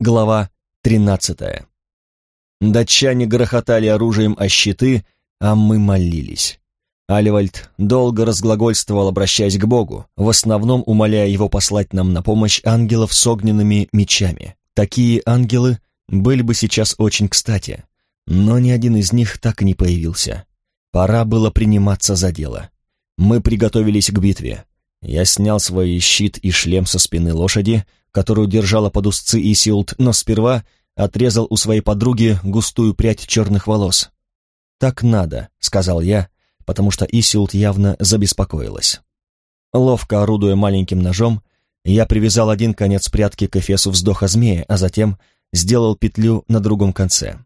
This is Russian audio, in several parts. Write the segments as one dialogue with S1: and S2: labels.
S1: Глава 13. Датчане грохотали оружием о щиты, а мы молились. Аливальд долго разглагольствовал, обращаясь к Богу, в основном умоляя его послать нам на помощь ангелов с огненными мечами. Такие ангелы были бы сейчас очень кстати, но ни один из них так и не появился. Пора было приниматься за дело. Мы приготовились к битве. Я снял свой щит и шлем со спины лошади, которую держала под узцы Исилд, но сперва отрезал у своей подруги густую прядь черных волос. «Так надо», — сказал я, потому что Исилд явно забеспокоилась. Ловко орудуя маленьким ножом, я привязал один конец прядки к эфесу вздоха змея, а затем сделал петлю на другом конце.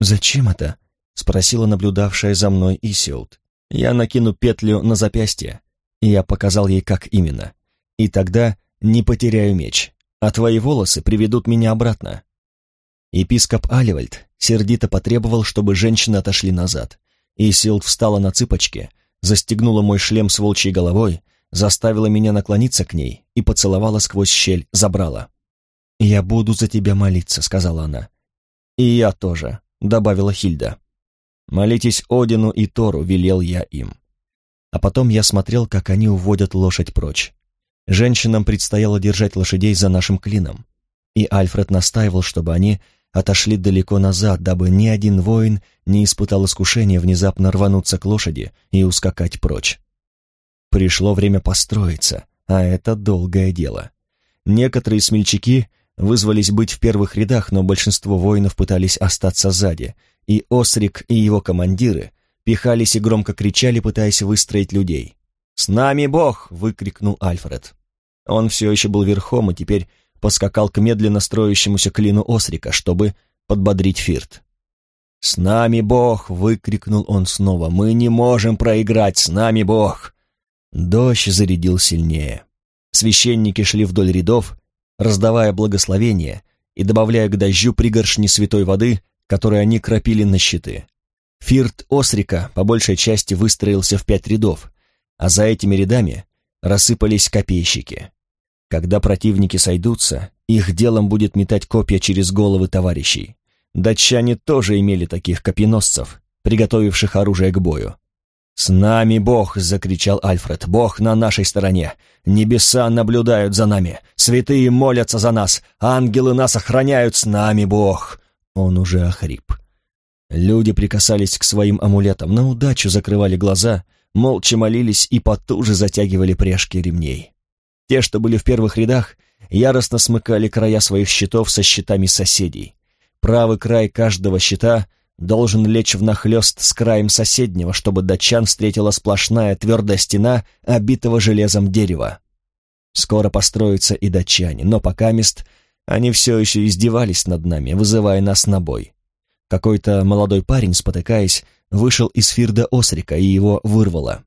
S1: «Зачем это?» — спросила наблюдавшая за мной Исилд. «Я накину петлю на запястье». Я показал ей, как именно. И тогда не потеряю меч, а твои волосы приведут меня обратно». Епископ Аливальд сердито потребовал, чтобы женщины отошли назад. И Силд встала на цыпочки, застегнула мой шлем с волчьей головой, заставила меня наклониться к ней и поцеловала сквозь щель, забрала. «Я буду за тебя молиться», — сказала она. «И я тоже», — добавила Хильда. «Молитесь Одину и Тору», — велел я им. А потом я смотрел, как они уводят лошадь прочь. Женщинам предстояло держать лошадей за нашим клином, и Альфред настаивал, чтобы они отошли далеко назад, дабы ни один воин не испытал искушения внезапно рвануться к лошади и ускакать прочь. Пришло время построиться, а это долгое дело. Некоторые смельчаки вызвались быть в первых рядах, но большинство воинов пытались остаться сзади, и Осрик и его командиры пихались и громко кричали, пытаясь выстроить людей. «С нами Бог!» — выкрикнул Альфред. Он все еще был верхом и теперь поскакал к медленно строящемуся клину Осрика, чтобы подбодрить Фирт. «С нами Бог!» — выкрикнул он снова. «Мы не можем проиграть! С нами Бог!» Дождь зарядил сильнее. Священники шли вдоль рядов, раздавая благословения и добавляя к дождю пригоршни святой воды, которые они кропили на щиты. Фирт Осрика по большей части выстроился в пять рядов, а за этими рядами рассыпались копейщики. Когда противники сойдутся, их делом будет метать копья через головы товарищей. Датчане тоже имели таких копьеносцев, приготовивших оружие к бою. «С нами Бог!» — закричал Альфред. «Бог на нашей стороне! Небеса наблюдают за нами! Святые молятся за нас! Ангелы нас охраняют! С нами Бог!» Он уже охрип. Люди прикасались к своим амулетам, на удачу закрывали глаза, молча молились и потуже затягивали пряжки ремней. Те, что были в первых рядах, яростно смыкали края своих щитов со щитами соседей. Правый край каждого щита должен лечь внахлёст с краем соседнего, чтобы датчан встретила сплошная твердая стена, обитого железом дерева. Скоро построятся и датчане, но пока мест они все еще издевались над нами, вызывая нас на бой. Какой-то молодой парень, спотыкаясь, вышел из Фирда Осрика и его вырвало.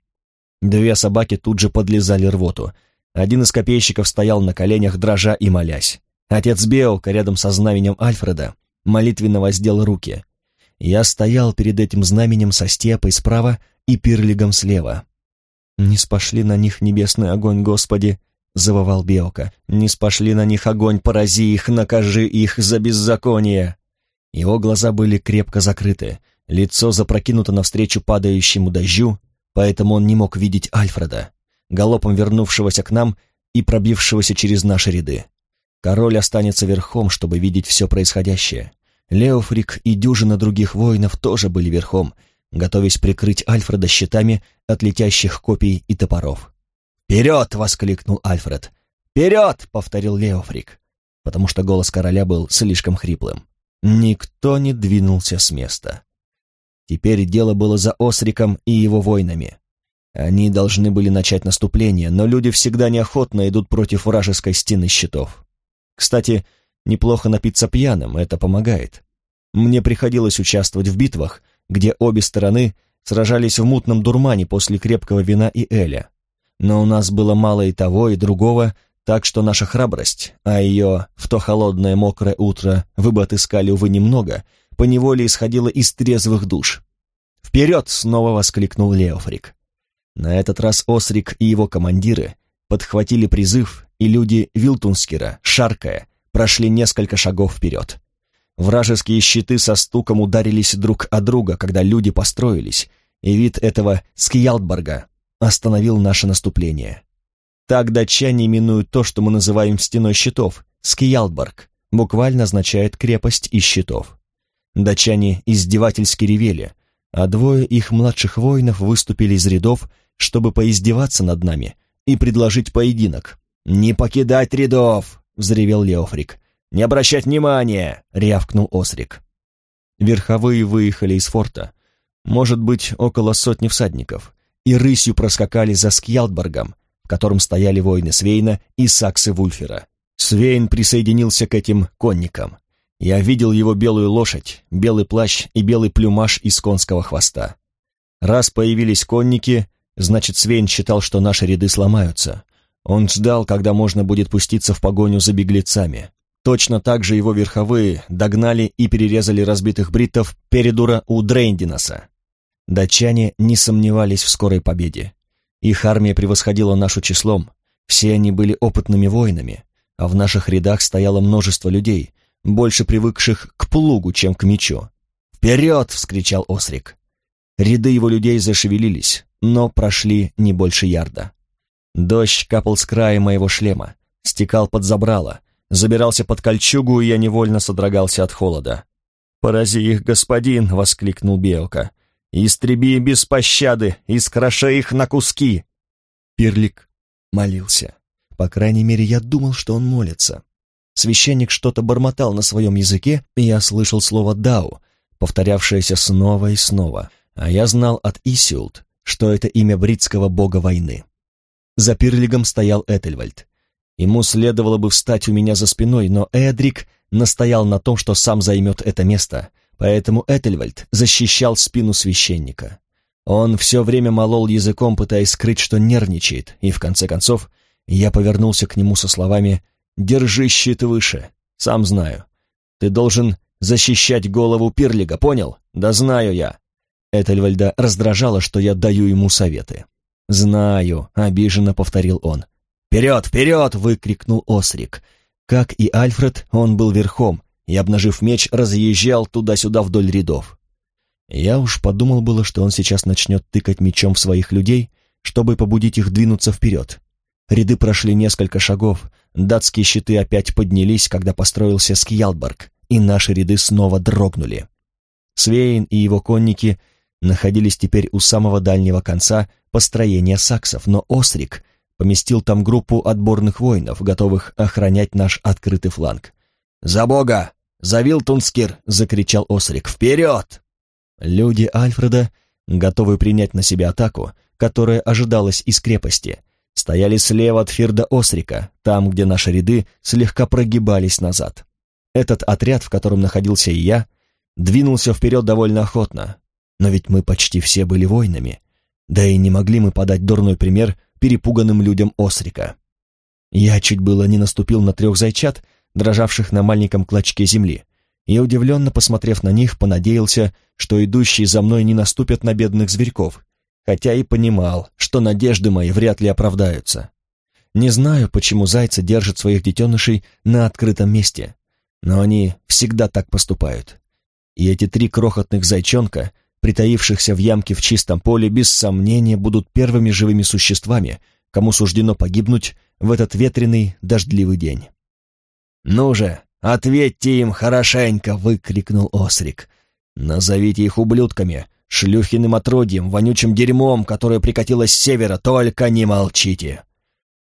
S1: Две собаки тут же подлезали рвоту — один из копейщиков стоял на коленях, дрожа и молясь. Отец Беока рядом со знаменем Альфреда молитвенно воздел руки. Я стоял перед этим знаменем со степой справа и пирлигом слева. «Не спошли на них небесный огонь, Господи!» — завывал Беока. «Не спошли на них огонь, порази их, накажи их за беззаконие!» Его глаза были крепко закрыты, лицо запрокинуто навстречу падающему дождю, поэтому он не мог видеть Альфреда галопом вернувшегося к нам и пробившегося через наши ряды. Король останется верхом, чтобы видеть все происходящее. Леофрик и дюжина других воинов тоже были верхом, готовясь прикрыть Альфреда щитами от летящих копий и топоров. «Вперед!» — воскликнул Альфред. «Вперед!» — повторил Леофрик, потому что голос короля был слишком хриплым. Никто не двинулся с места. Теперь дело было за Осриком и его воинами. Они должны были начать наступление, но люди всегда неохотно идут против вражеской стены щитов. Кстати, неплохо напиться пьяным, это помогает. Мне приходилось участвовать в битвах, где обе стороны сражались в мутном дурмане после крепкого вина и эля. Но у нас было мало и того, и другого, так что наша храбрость, а ее в то холодное мокрое утро вы бы отыскали, увы, немного, поневоле исходила из трезвых душ. «Вперед!» — снова воскликнул Леофрик. На этот раз Осрик и его командиры подхватили призыв, и люди Вилтунскера, шаркая, прошли несколько шагов вперед. Вражеские щиты со стуком ударились друг о друга, когда люди построились, и вид этого Скиялдборга остановил наше наступление. Так датчане именуют то, что мы называем стеной щитов, Скиялдборг, буквально означает крепость из щитов. Датчане издевательски ревели, а двое их младших воинов выступили из рядов, чтобы поиздеваться над нами и предложить поединок. «Не покидать рядов!» — взревел Леофрик. «Не обращать внимания!» — рявкнул Осрик. Верховые выехали из форта, может быть, около сотни всадников, и рысью проскакали за Скьялдборгом, котором стояли воины Свейна и Саксы Вульфера. Свейн присоединился к этим конникам. Я видел его белую лошадь, белый плащ и белый плюмаж из конского хвоста. Раз появились конники, значит, Свейн считал, что наши ряды сломаются. Он ждал, когда можно будет пуститься в погоню за беглецами. Точно так же его верховые догнали и перерезали разбитых бриттов передура у Дрейндиноса. Датчане не сомневались в скорой победе. Их армия превосходила нашу числом, все они были опытными воинами, а в наших рядах стояло множество людей, больше привыкших к плугу, чем к мечу. «Вперед!» — вскричал Осрик. Ряды его людей зашевелились, но прошли не больше ярда. Дождь капал с края моего шлема, стекал под забрало, забирался под кольчугу, и я невольно содрогался от холода. «Порази их, господин!» — воскликнул Беока. «Истреби без пощады, искроши их на куски!» Пирлик молился. По крайней мере, я думал, что он молится. Священник что-то бормотал на своем языке, и я слышал слово «дау», повторявшееся снова и снова, а я знал от Исиулт, что это имя бритского бога войны. За Пирлигом стоял Этельвальд. Ему следовало бы встать у меня за спиной, но Эдрик настоял на том, что сам займет это место, поэтому Этельвальд защищал спину священника. Он все время молол языком, пытаясь скрыть, что нервничает, и в конце концов я повернулся к нему со словами «Держи щит выше, сам знаю. Ты должен защищать голову Пирлига, понял? Да знаю я». Этельвальда раздражало, что я даю ему советы. «Знаю», — обиженно повторил он. «Вперед, вперед!» — выкрикнул Осрик. Как и Альфред, он был верхом и, обнажив меч, разъезжал туда-сюда вдоль рядов. Я уж подумал было, что он сейчас начнет тыкать мечом в своих людей, чтобы побудить их двинуться вперед. Ряды прошли несколько шагов, датские щиты опять поднялись, когда построился Скьялборг, и наши ряды снова дрогнули. Свейн и его конники находились теперь у самого дальнего конца построения саксов, но Острик поместил там группу отборных воинов, готовых охранять наш открытый фланг. «За Бога! За Вилтунскир!» — закричал Осрик. «Вперед!» Люди Альфреда, готовые принять на себя атаку, которая ожидалась из крепости, стояли слева от Фирда Осрика, там, где наши ряды слегка прогибались назад. Этот отряд, в котором находился и я, двинулся вперед довольно охотно, но ведь мы почти все были воинами, да и не могли мы подать дурной пример перепуганным людям Осрика. Я чуть было не наступил на трех зайчат, дрожавших на маленьком клочке земли, и, удивленно посмотрев на них, понадеялся, что идущие за мной не наступят на бедных зверьков, хотя и понимал, что надежды мои вряд ли оправдаются. Не знаю, почему зайцы держат своих детенышей на открытом месте, но они всегда так поступают. И эти три крохотных зайчонка, притаившихся в ямке в чистом поле, без сомнения будут первыми живыми существами, кому суждено погибнуть в этот ветреный, дождливый день. «Ну же, ответьте им хорошенько!» — выкрикнул Осрик. «Назовите их ублюдками, шлюхиным отродьем, вонючим дерьмом, которое прикатилось с севера, только не молчите!»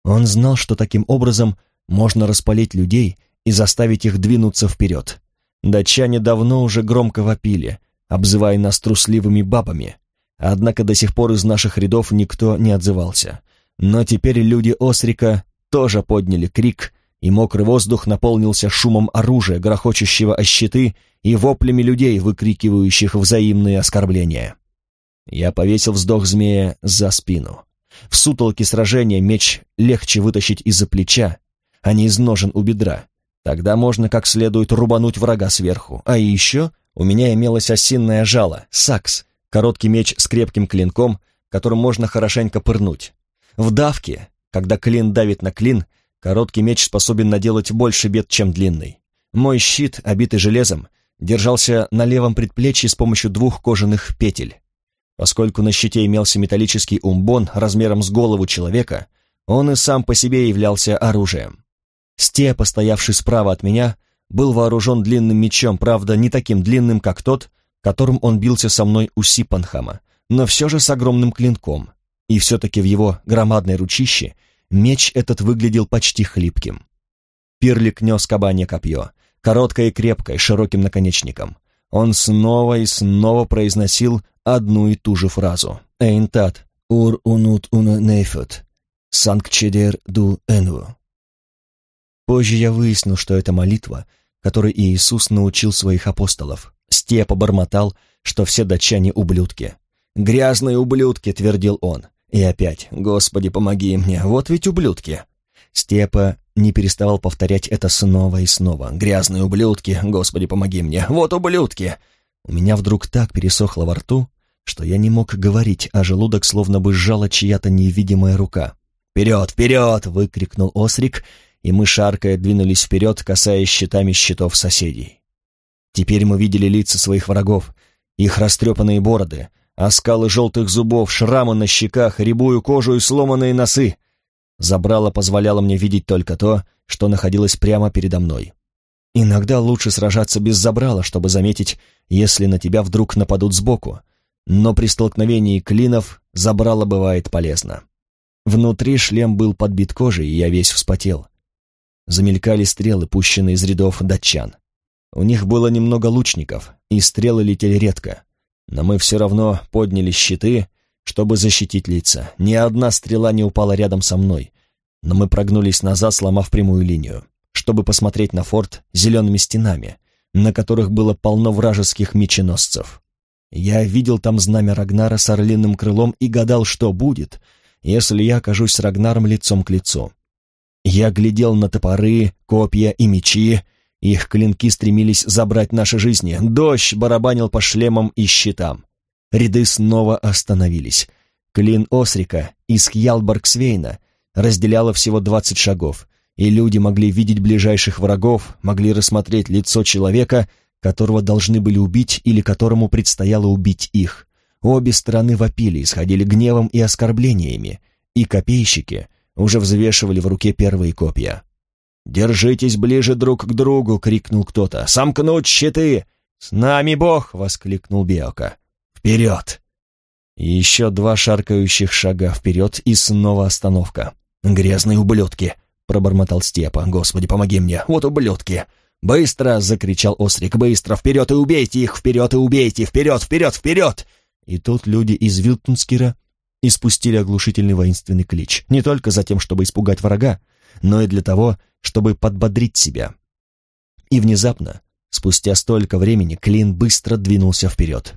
S1: Он знал, что таким образом можно распалить людей и заставить их двинуться вперед. Датчане давно уже громко вопили, обзывая нас трусливыми бабами, однако до сих пор из наших рядов никто не отзывался. Но теперь люди Осрика тоже подняли крик, и мокрый воздух наполнился шумом оружия, грохочущего о щиты, и воплями людей, выкрикивающих взаимные оскорбления. Я повесил вздох змея за спину. В сутолке сражения меч легче вытащить из-за плеча, а не из ножен у бедра. Тогда можно как следует рубануть врага сверху. А еще у меня имелось осинное жало, сакс, короткий меч с крепким клинком, которым можно хорошенько пырнуть. В давке, когда клин давит на клин, Короткий меч способен наделать больше бед, чем длинный. Мой щит, обитый железом, держался на левом предплечье с помощью двух кожаных петель. Поскольку на щите имелся металлический умбон размером с голову человека, он и сам по себе являлся оружием. Сте, постоявший справа от меня, был вооружен длинным мечом, правда, не таким длинным, как тот, которым он бился со мной у Сипанхама, но все же с огромным клинком, и все-таки в его громадной ручище Меч этот выглядел почти хлипким. Пирлик нес кабанье копье, короткое и крепкое, широким наконечником. Он снова и снова произносил одну и ту же фразу. «Эйнтат, ур унут уна нейфет, санкчедер ду энву». Позже я выяснил, что это молитва, которой Иисус научил своих апостолов. Сте побормотал, что все датчане ублюдки. «Грязные ублюдки», — твердил он. И опять, «Господи, помоги мне, вот ведь ублюдки!» Степа не переставал повторять это снова и снова. «Грязные ублюдки, Господи, помоги мне, вот ублюдки!» У меня вдруг так пересохло во рту, что я не мог говорить, а желудок словно бы сжала чья-то невидимая рука. «Вперед, вперед!» — выкрикнул Осрик, и мы, шаркая, двинулись вперед, касаясь щитами щитов соседей. Теперь мы видели лица своих врагов, их растрепанные бороды, оскалы желтых зубов, шрамы на щеках, рябую кожу и сломанные носы. Забрало позволяло мне видеть только то, что находилось прямо передо мной. Иногда лучше сражаться без забрала, чтобы заметить, если на тебя вдруг нападут сбоку, но при столкновении клинов забрало бывает полезно. Внутри шлем был подбит кожей, и я весь вспотел. Замелькали стрелы, пущенные из рядов датчан. У них было немного лучников, и стрелы летели редко но мы все равно подняли щиты, чтобы защитить лица. Ни одна стрела не упала рядом со мной, но мы прогнулись назад, сломав прямую линию, чтобы посмотреть на форт зелеными стенами, на которых было полно вражеских меченосцев. Я видел там знамя Рагнара с орлиным крылом и гадал, что будет, если я окажусь с Рагнаром лицом к лицу. Я глядел на топоры, копья и мечи, их клинки стремились забрать наши жизни. Дождь барабанил по шлемам и щитам. Ряды снова остановились. Клин Осрика из Хьялбаргсвейна разделяло всего двадцать шагов, и люди могли видеть ближайших врагов, могли рассмотреть лицо человека, которого должны были убить или которому предстояло убить их. Обе стороны вопили, исходили гневом и оскорблениями, и копейщики уже взвешивали в руке первые копья. «Держитесь ближе друг к другу!» — крикнул кто-то. «Сомкнуть щиты!» «С нами Бог!» — воскликнул Биока. «Вперед!» Еще два шаркающих шага вперед и снова остановка. «Грязные ублюдки!» — пробормотал Степа. «Господи, помоги мне! Вот ублюдки!» «Быстро!» — закричал Острик. «Быстро! Вперед и убейте их! Вперед и убейте! Вперед! Вперед! Вперед!» И тут люди из Вилтунскира испустили оглушительный воинственный клич. Не только за тем, чтобы испугать врага, но и для того, чтобы подбодрить себя. И внезапно, спустя столько времени, Клин быстро двинулся вперед.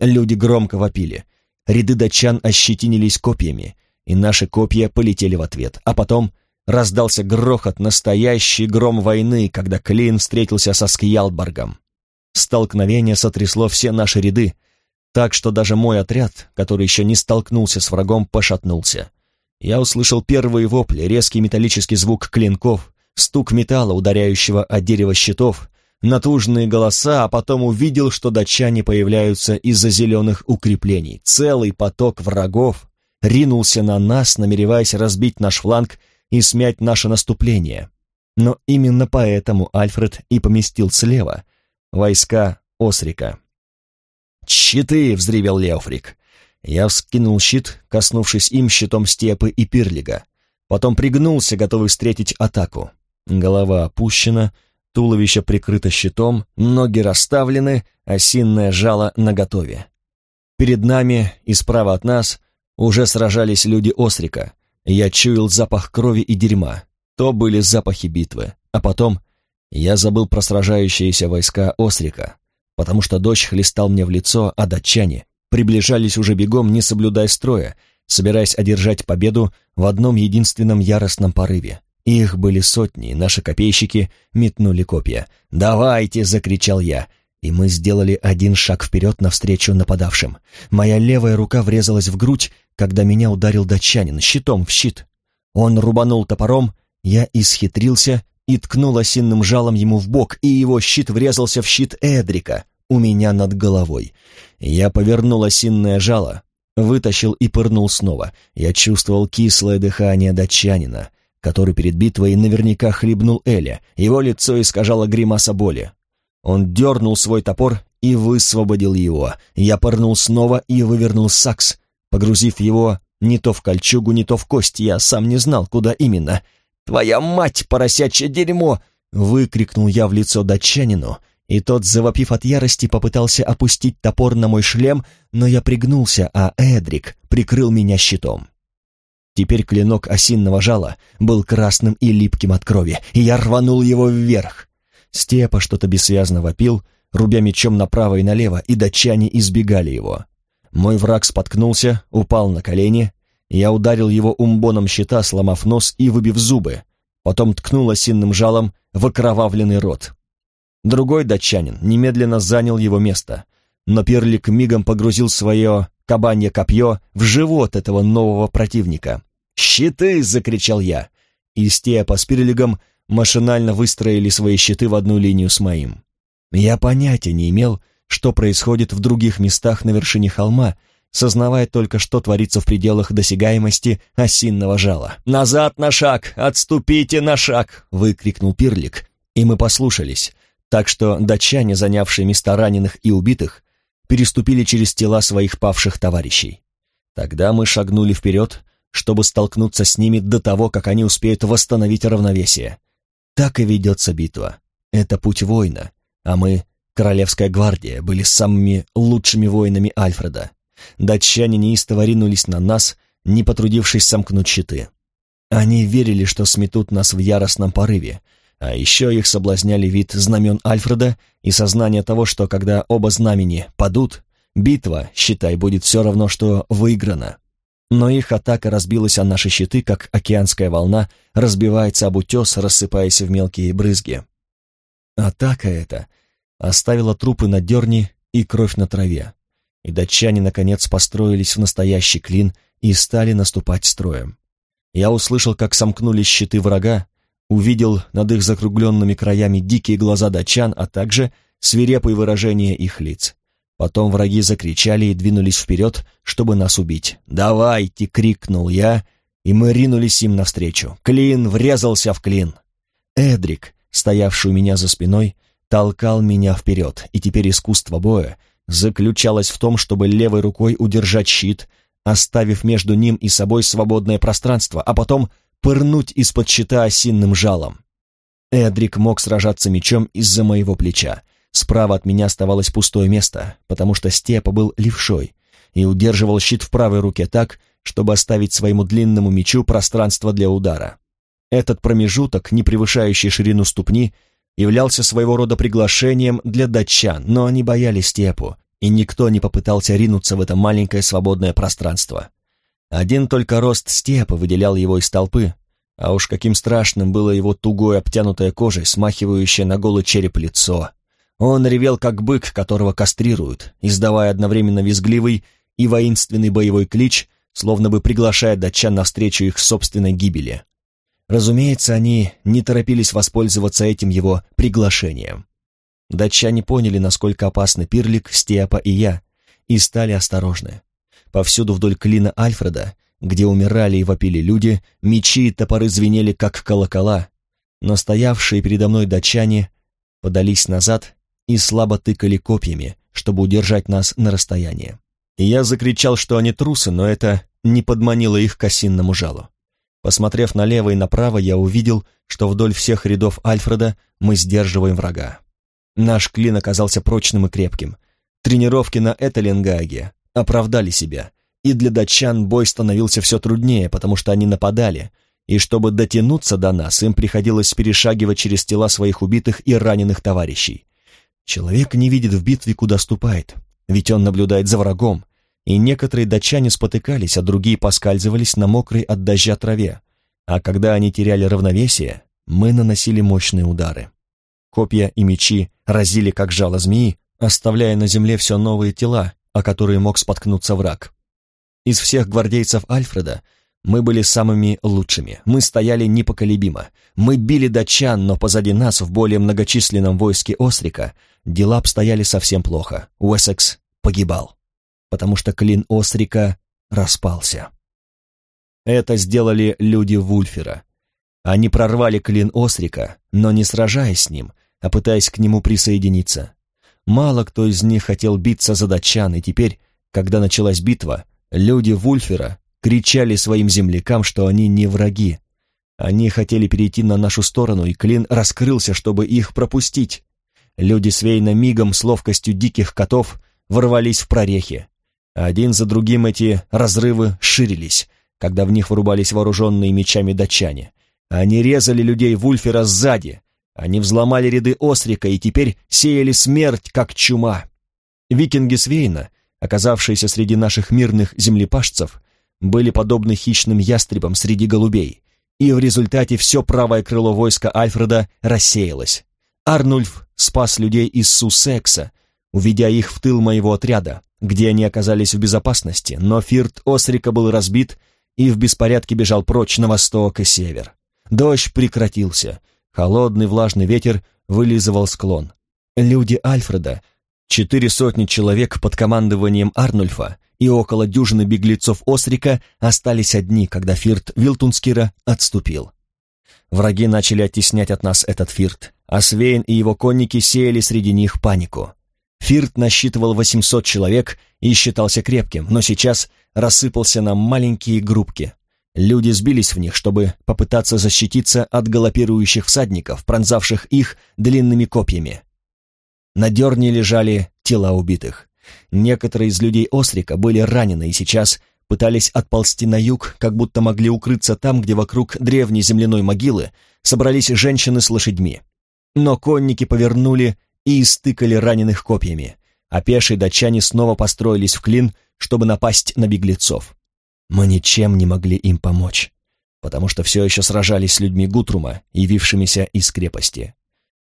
S1: Люди громко вопили. Ряды датчан ощетинились копьями, и наши копья полетели в ответ. А потом раздался грохот, настоящий гром войны, когда Клин встретился со Скьялборгом. Столкновение сотрясло все наши ряды, так что даже мой отряд, который еще не столкнулся с врагом, пошатнулся. Я услышал первые вопли, резкий металлический звук клинков, стук металла, ударяющего о дерево щитов, натужные голоса, а потом увидел, что датчане появляются из-за зеленых укреплений. Целый поток врагов ринулся на нас, намереваясь разбить наш фланг и смять наше наступление. Но именно поэтому Альфред и поместил слева войска Осрика. «Щиты!» — взревел Леофрик. Я вскинул щит, коснувшись им щитом степы и пирлига. Потом пригнулся, готовый встретить атаку. Голова опущена, туловище прикрыто щитом, ноги расставлены, осинное жало наготове. Перед нами и справа от нас уже сражались люди Осрика. Я чуял запах крови и дерьма. То были запахи битвы. А потом я забыл про сражающиеся войска Осрика, потому что дождь хлестал мне в лицо, а датчане приближались уже бегом, не соблюдая строя, собираясь одержать победу в одном единственном яростном порыве. Их были сотни, наши копейщики метнули копья. «Давайте!» — закричал я, и мы сделали один шаг вперед навстречу нападавшим. Моя левая рука врезалась в грудь, когда меня ударил датчанин щитом в щит. Он рубанул топором, Я исхитрился и ткнул осинным жалом ему в бок, и его щит врезался в щит Эдрика у меня над головой. Я повернул осинное жало, вытащил и пырнул снова. Я чувствовал кислое дыхание датчанина, который перед битвой наверняка хлебнул Эля. Его лицо искажало гримаса боли. Он дернул свой топор и высвободил его. Я пырнул снова и вывернул сакс, погрузив его не то в кольчугу, не то в кость. Я сам не знал, куда именно. «Твоя мать, поросячье дерьмо!» — выкрикнул я в лицо датчанину, и тот, завопив от ярости, попытался опустить топор на мой шлем, но я пригнулся, а Эдрик прикрыл меня щитом. Теперь клинок осинного жала был красным и липким от крови, и я рванул его вверх. Степа что-то бессвязно вопил, рубя мечом направо и налево, и датчане избегали его. Мой враг споткнулся, упал на колени, я ударил его умбоном щита, сломав нос и выбив зубы, потом ткнул осинным жалом в окровавленный рот. Другой датчанин немедленно занял его место, но Пирлик мигом погрузил свое кабанье копье в живот этого нового противника. «Щиты!» — закричал я. И Степа с Пирлигом машинально выстроили свои щиты в одну линию с моим. Я понятия не имел, что происходит в других местах на вершине холма, сознавая только, что творится в пределах досягаемости осинного жала. «Назад на шаг! Отступите на шаг!» — выкрикнул Пирлик, и мы послушались, так что датчане, занявшие места раненых и убитых, переступили через тела своих павших товарищей. Тогда мы шагнули вперед, чтобы столкнуться с ними до того, как они успеют восстановить равновесие. Так и ведется битва. Это путь воина, а мы, Королевская гвардия, были самыми лучшими воинами Альфреда. Датчане неистово ринулись на нас, не потрудившись сомкнуть щиты. Они верили, что сметут нас в яростном порыве, а еще их соблазняли вид знамен Альфреда и сознание того, что когда оба знамени падут, битва, считай, будет все равно, что выиграна. Но их атака разбилась о наши щиты, как океанская волна разбивается об утес, рассыпаясь в мелкие брызги. Атака эта оставила трупы на дерне и кровь на траве, и датчане, наконец, построились в настоящий клин и стали наступать строем. Я услышал, как сомкнулись щиты врага, увидел над их закругленными краями дикие глаза датчан, а также свирепые выражения их лиц. Потом враги закричали и двинулись вперед, чтобы нас убить. «Давайте!» — крикнул я, и мы ринулись им навстречу. Клин врезался в клин. Эдрик, стоявший у меня за спиной, толкал меня вперед, и теперь искусство боя заключалось в том, чтобы левой рукой удержать щит, оставив между ним и собой свободное пространство, а потом пырнуть из-под щита осинным жалом. Эдрик мог сражаться мечом из-за моего плеча. Справа от меня оставалось пустое место, потому что Степа был левшой и удерживал щит в правой руке так, чтобы оставить своему длинному мечу пространство для удара. Этот промежуток, не превышающий ширину ступни, являлся своего рода приглашением для датчан, но они боялись Степу, и никто не попытался ринуться в это маленькое свободное пространство. Один только рост степа выделял его из толпы, а уж каким страшным было его тугое обтянутое кожей, смахивающее на голый череп лицо. Он ревел, как бык, которого кастрируют, издавая одновременно визгливый и воинственный боевой клич, словно бы приглашая датчан навстречу их собственной гибели. Разумеется, они не торопились воспользоваться этим его приглашением. Датчане поняли, насколько опасны Пирлик, Степа и я, и стали осторожны. Повсюду вдоль клина Альфреда, где умирали и вопили люди, мечи и топоры звенели, как колокола, но стоявшие передо мной датчане подались назад и слабо тыкали копьями, чтобы удержать нас на расстоянии. Я закричал, что они трусы, но это не подманило их к осинному жалу. Посмотрев налево и направо, я увидел, что вдоль всех рядов Альфреда мы сдерживаем врага. Наш клин оказался прочным и крепким. Тренировки на Этеленгаге оправдали себя, и для датчан бой становился все труднее, потому что они нападали, и чтобы дотянуться до нас, им приходилось перешагивать через тела своих убитых и раненых товарищей. Человек не видит в битве, куда ступает, ведь он наблюдает за врагом, и некоторые датчане спотыкались, а другие поскальзывались на мокрой от дождя траве, а когда они теряли равновесие, мы наносили мощные удары. Копья и мечи разили, как жало змеи, оставляя на земле все новые тела, о которые мог споткнуться враг. Из всех гвардейцев Альфреда Мы были самыми лучшими, мы стояли непоколебимо. Мы били датчан, но позади нас, в более многочисленном войске Острика, дела обстояли совсем плохо. Уэссекс погибал, потому что клин Острика распался. Это сделали люди Вульфера. Они прорвали клин Острика, но не сражаясь с ним, а пытаясь к нему присоединиться. Мало кто из них хотел биться за датчан, и теперь, когда началась битва, люди Вульфера кричали своим землякам, что они не враги. Они хотели перейти на нашу сторону, и клин раскрылся, чтобы их пропустить. Люди Свейна мигом с ловкостью диких котов ворвались в прорехи. Один за другим эти разрывы ширились, когда в них врубались вооруженные мечами датчане. Они резали людей Вульфера сзади, они взломали ряды Острика и теперь сеяли смерть, как чума. Викинги Свейна, оказавшиеся среди наших мирных землепашцев, были подобны хищным ястребам среди голубей, и в результате все правое крыло войска Альфреда рассеялось. Арнульф спас людей из Сусекса, уведя их в тыл моего отряда, где они оказались в безопасности, но Фирт Острика был разбит и в беспорядке бежал прочь на восток и север. Дождь прекратился, холодный влажный ветер вылизывал склон. Люди Альфреда, четыре сотни человек под командованием Арнульфа и около дюжины беглецов Острика остались одни, когда Фирт Вилтунскира отступил. Враги начали оттеснять от нас этот Фирт, а Свейн и его конники сеяли среди них панику. Фирт насчитывал 800 человек и считался крепким, но сейчас рассыпался на маленькие группки. Люди сбились в них, чтобы попытаться защититься от галопирующих всадников, пронзавших их длинными копьями. На дерне лежали тела убитых. Некоторые из людей Острика были ранены и сейчас пытались отползти на юг, как будто могли укрыться там, где вокруг древней земляной могилы собрались женщины с лошадьми. Но конники повернули и истыкали раненых копьями, а пешие датчане снова построились в клин, чтобы напасть на беглецов. Мы ничем не могли им помочь, потому что все еще сражались с людьми Гутрума, явившимися из крепости.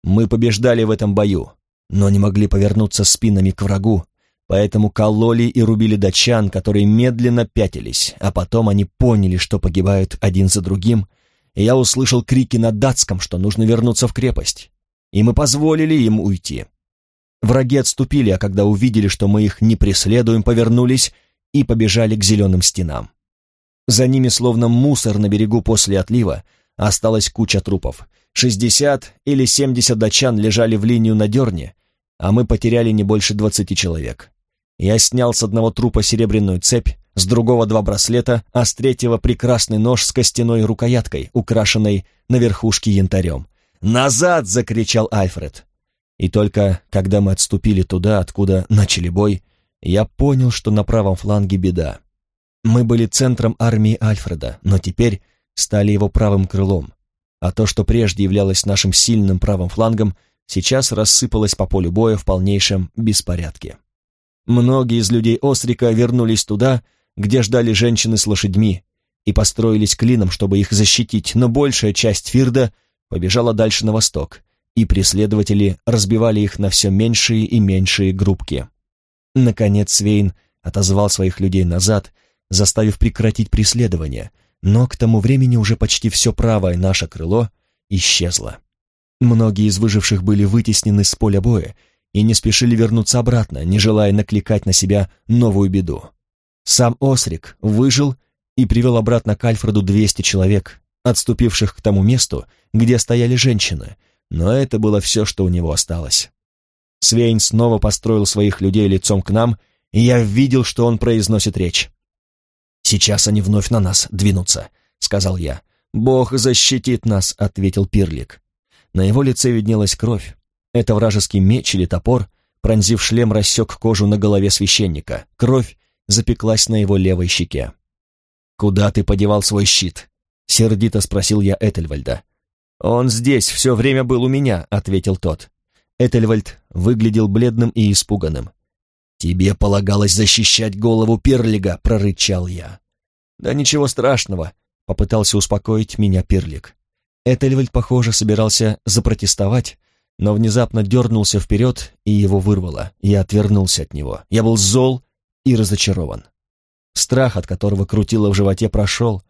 S1: Мы побеждали в этом бою, но не могли повернуться спинами к врагу, поэтому кололи и рубили датчан, которые медленно пятились, а потом они поняли, что погибают один за другим, и я услышал крики на датском, что нужно вернуться в крепость и мы позволили им уйти. Враги отступили, а когда увидели, что мы их не преследуем, повернулись и побежали к зеленым стенам. За ними, словно мусор на берегу после отлива, осталась куча трупов. Шестьдесят или семьдесят датчан лежали в линию на дерне, а мы потеряли не больше двадцати человек. Я снял с одного трупа серебряную цепь, с другого два браслета, а с третьего прекрасный нож с костяной рукояткой, украшенной на верхушке янтарем. «Назад!» — закричал Альфред. И только когда мы отступили туда, откуда начали бой, я понял, что на правом фланге беда. Мы были центром армии Альфреда, но теперь стали его правым крылом, а то, что прежде являлось нашим сильным правым флангом, сейчас рассыпалось по полю боя в полнейшем беспорядке. Многие из людей Острика вернулись туда, где ждали женщины с лошадьми, и построились клином, чтобы их защитить, но большая часть Фирда — побежала дальше на восток, и преследователи разбивали их на все меньшие и меньшие группки. Наконец Свейн отозвал своих людей назад, заставив прекратить преследование, но к тому времени уже почти все правое наше крыло исчезло. Многие из выживших были вытеснены с поля боя и не спешили вернуться обратно, не желая накликать на себя новую беду. Сам Осрик выжил и привел обратно к Альфреду 200 человек, отступивших к тому месту, где стояли женщины, но это было все, что у него осталось. Свейн снова построил своих людей лицом к нам, и я видел, что он произносит речь. «Сейчас они вновь на нас двинутся», — сказал я. «Бог защитит нас», — ответил Пирлик. На его лице виднелась кровь. Это вражеский меч или топор, пронзив шлем, рассек кожу на голове священника. Кровь запеклась на его левой щеке. «Куда ты подевал свой щит?» — сердито спросил я Этельвальда. «Он здесь все время был у меня», — ответил тот. Этельвальд выглядел бледным и испуганным. «Тебе полагалось защищать голову Перлига», — прорычал я. «Да ничего страшного», — попытался успокоить меня Перлик. Этельвальд, похоже, собирался запротестовать, но внезапно дернулся вперед, и его вырвало. Я отвернулся от него. Я был зол и разочарован. Страх, от которого крутило в животе, прошел,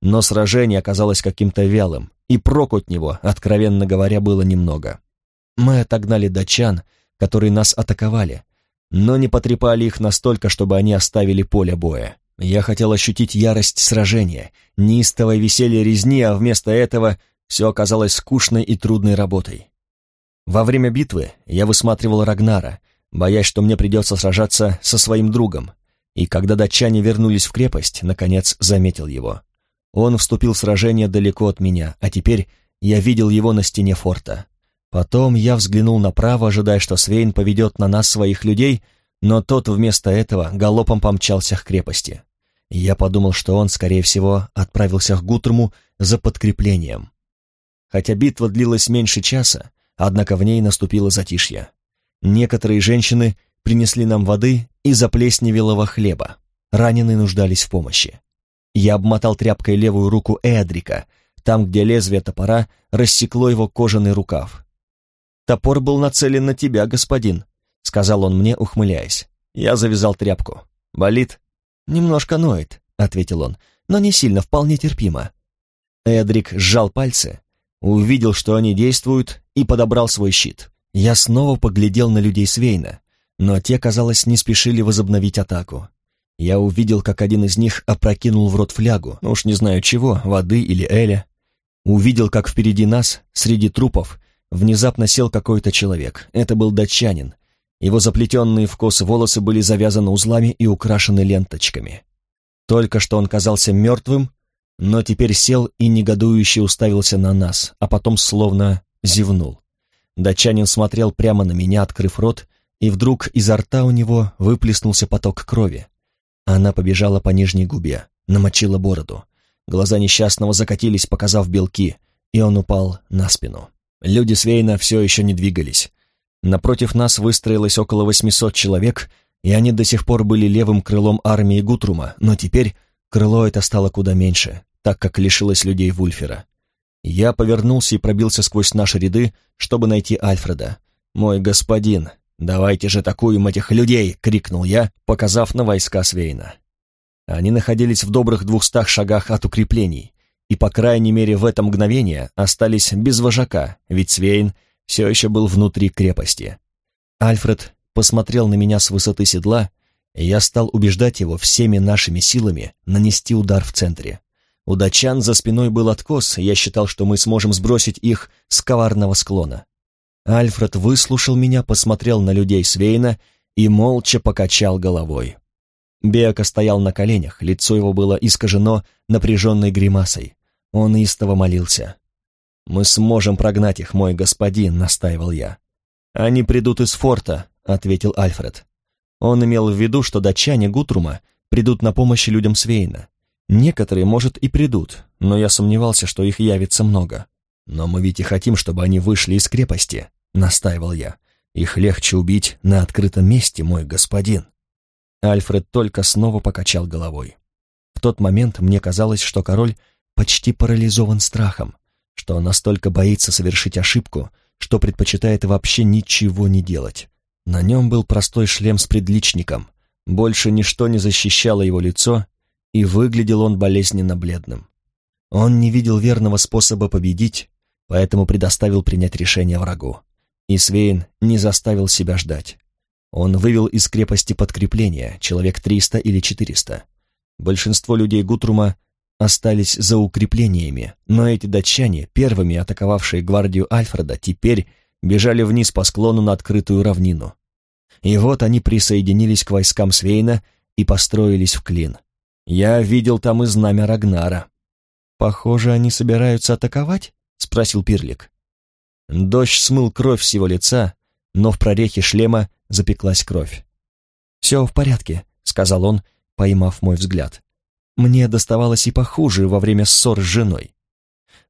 S1: но сражение оказалось каким-то вялым, и прок от него, откровенно говоря, было немного. Мы отогнали датчан, которые нас атаковали, но не потрепали их настолько, чтобы они оставили поле боя. Я хотел ощутить ярость сражения, неистовое веселье резни, а вместо этого все оказалось скучной и трудной работой. Во время битвы я высматривал Рагнара, боясь, что мне придется сражаться со своим другом, и когда датчане вернулись в крепость, наконец заметил его. Он вступил в сражение далеко от меня, а теперь я видел его на стене форта. Потом я взглянул направо, ожидая, что Свейн поведет на нас своих людей, но тот вместо этого галопом помчался к крепости. Я подумал, что он, скорее всего, отправился к Гутруму за подкреплением. Хотя битва длилась меньше часа, однако в ней наступило затишье. Некоторые женщины принесли нам воды и заплесневелого хлеба. Раненые нуждались в помощи. Я обмотал тряпкой левую руку Эдрика, там, где лезвие топора рассекло его кожаный рукав. «Топор был нацелен на тебя, господин», — сказал он мне, ухмыляясь. Я завязал тряпку. «Болит?» «Немножко ноет», — ответил он, — «но не сильно, вполне терпимо». Эдрик сжал пальцы, увидел, что они действуют, и подобрал свой щит. Я снова поглядел на людей Свейна, но те, казалось, не спешили возобновить атаку. Я увидел, как один из них опрокинул в рот флягу, уж не знаю чего, воды или эля. Увидел, как впереди нас, среди трупов, внезапно сел какой-то человек. Это был датчанин. Его заплетенные в косы волосы были завязаны узлами и украшены ленточками. Только что он казался мертвым, но теперь сел и негодующе уставился на нас, а потом словно зевнул. Датчанин смотрел прямо на меня, открыв рот, и вдруг изо рта у него выплеснулся поток крови. Она побежала по нижней губе, намочила бороду. Глаза несчастного закатились, показав белки, и он упал на спину. Люди Свейна все еще не двигались. Напротив нас выстроилось около 800 человек, и они до сих пор были левым крылом армии Гутрума, но теперь крыло это стало куда меньше, так как лишилось людей Вульфера. Я повернулся и пробился сквозь наши ряды, чтобы найти Альфреда. «Мой господин, давайте же атакуем этих людей!» — крикнул я, показав на войска Свейна. Они находились в добрых двухстах шагах от укреплений, и, по крайней мере, в это мгновение остались без вожака, ведь Свейн все еще был внутри крепости. Альфред посмотрел на меня с высоты седла, и я стал убеждать его всеми нашими силами нанести удар в центре. У датчан за спиной был откос, и я считал, что мы сможем сбросить их с коварного склона. Альфред выслушал меня, посмотрел на людей Свейна и молча покачал головой. Беака стоял на коленях, лицо его было искажено напряженной гримасой. Он истово молился. «Мы сможем прогнать их, мой господин», — настаивал я. «Они придут из форта», — ответил Альфред. Он имел в виду, что датчане Гутрума придут на помощь людям Свейна. Некоторые, может, и придут, но я сомневался, что их явится много. «Но мы ведь и хотим, чтобы они вышли из крепости», — настаивал я. «Их легче убить на открытом месте, мой господин». Альфред только снова покачал головой. В тот момент мне казалось, что король почти парализован страхом, что настолько боится совершить ошибку, что предпочитает вообще ничего не делать. На нем был простой шлем с предличником, больше ничто не защищало его лицо, и выглядел он болезненно бледным. Он не видел верного способа победить, поэтому предоставил принять решение врагу. И Свейн не заставил себя ждать. Он вывел из крепости подкрепление, человек триста или четыреста. Большинство людей Гутрума остались за укреплениями, но эти датчане, первыми атаковавшие гвардию Альфреда, теперь бежали вниз по склону на открытую равнину. И вот они присоединились к войскам Свейна и построились в клин. Я видел там и знамя Рагнара. «Похоже, они собираются атаковать?» — спросил Пирлик. Дождь смыл кровь с его лица, но в прорехе шлема запеклась кровь. «Все в порядке», — сказал он, поймав мой взгляд. Мне доставалось и похуже во время ссор с женой.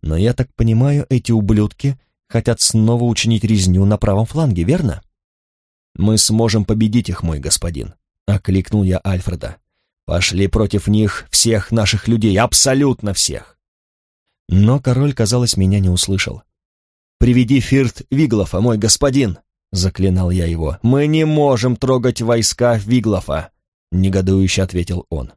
S1: Но я так понимаю, эти ублюдки хотят снова учинить резню на правом фланге, верно? Мы сможем победить их, мой господин, окликнул я Альфреда. Пошли против них всех наших людей, абсолютно всех. Но король, казалось, меня не услышал. «Приведи Фирт Виглофа, мой господин!» — заклинал я его. «Мы не можем трогать войска Виглофа!» — негодующе ответил он.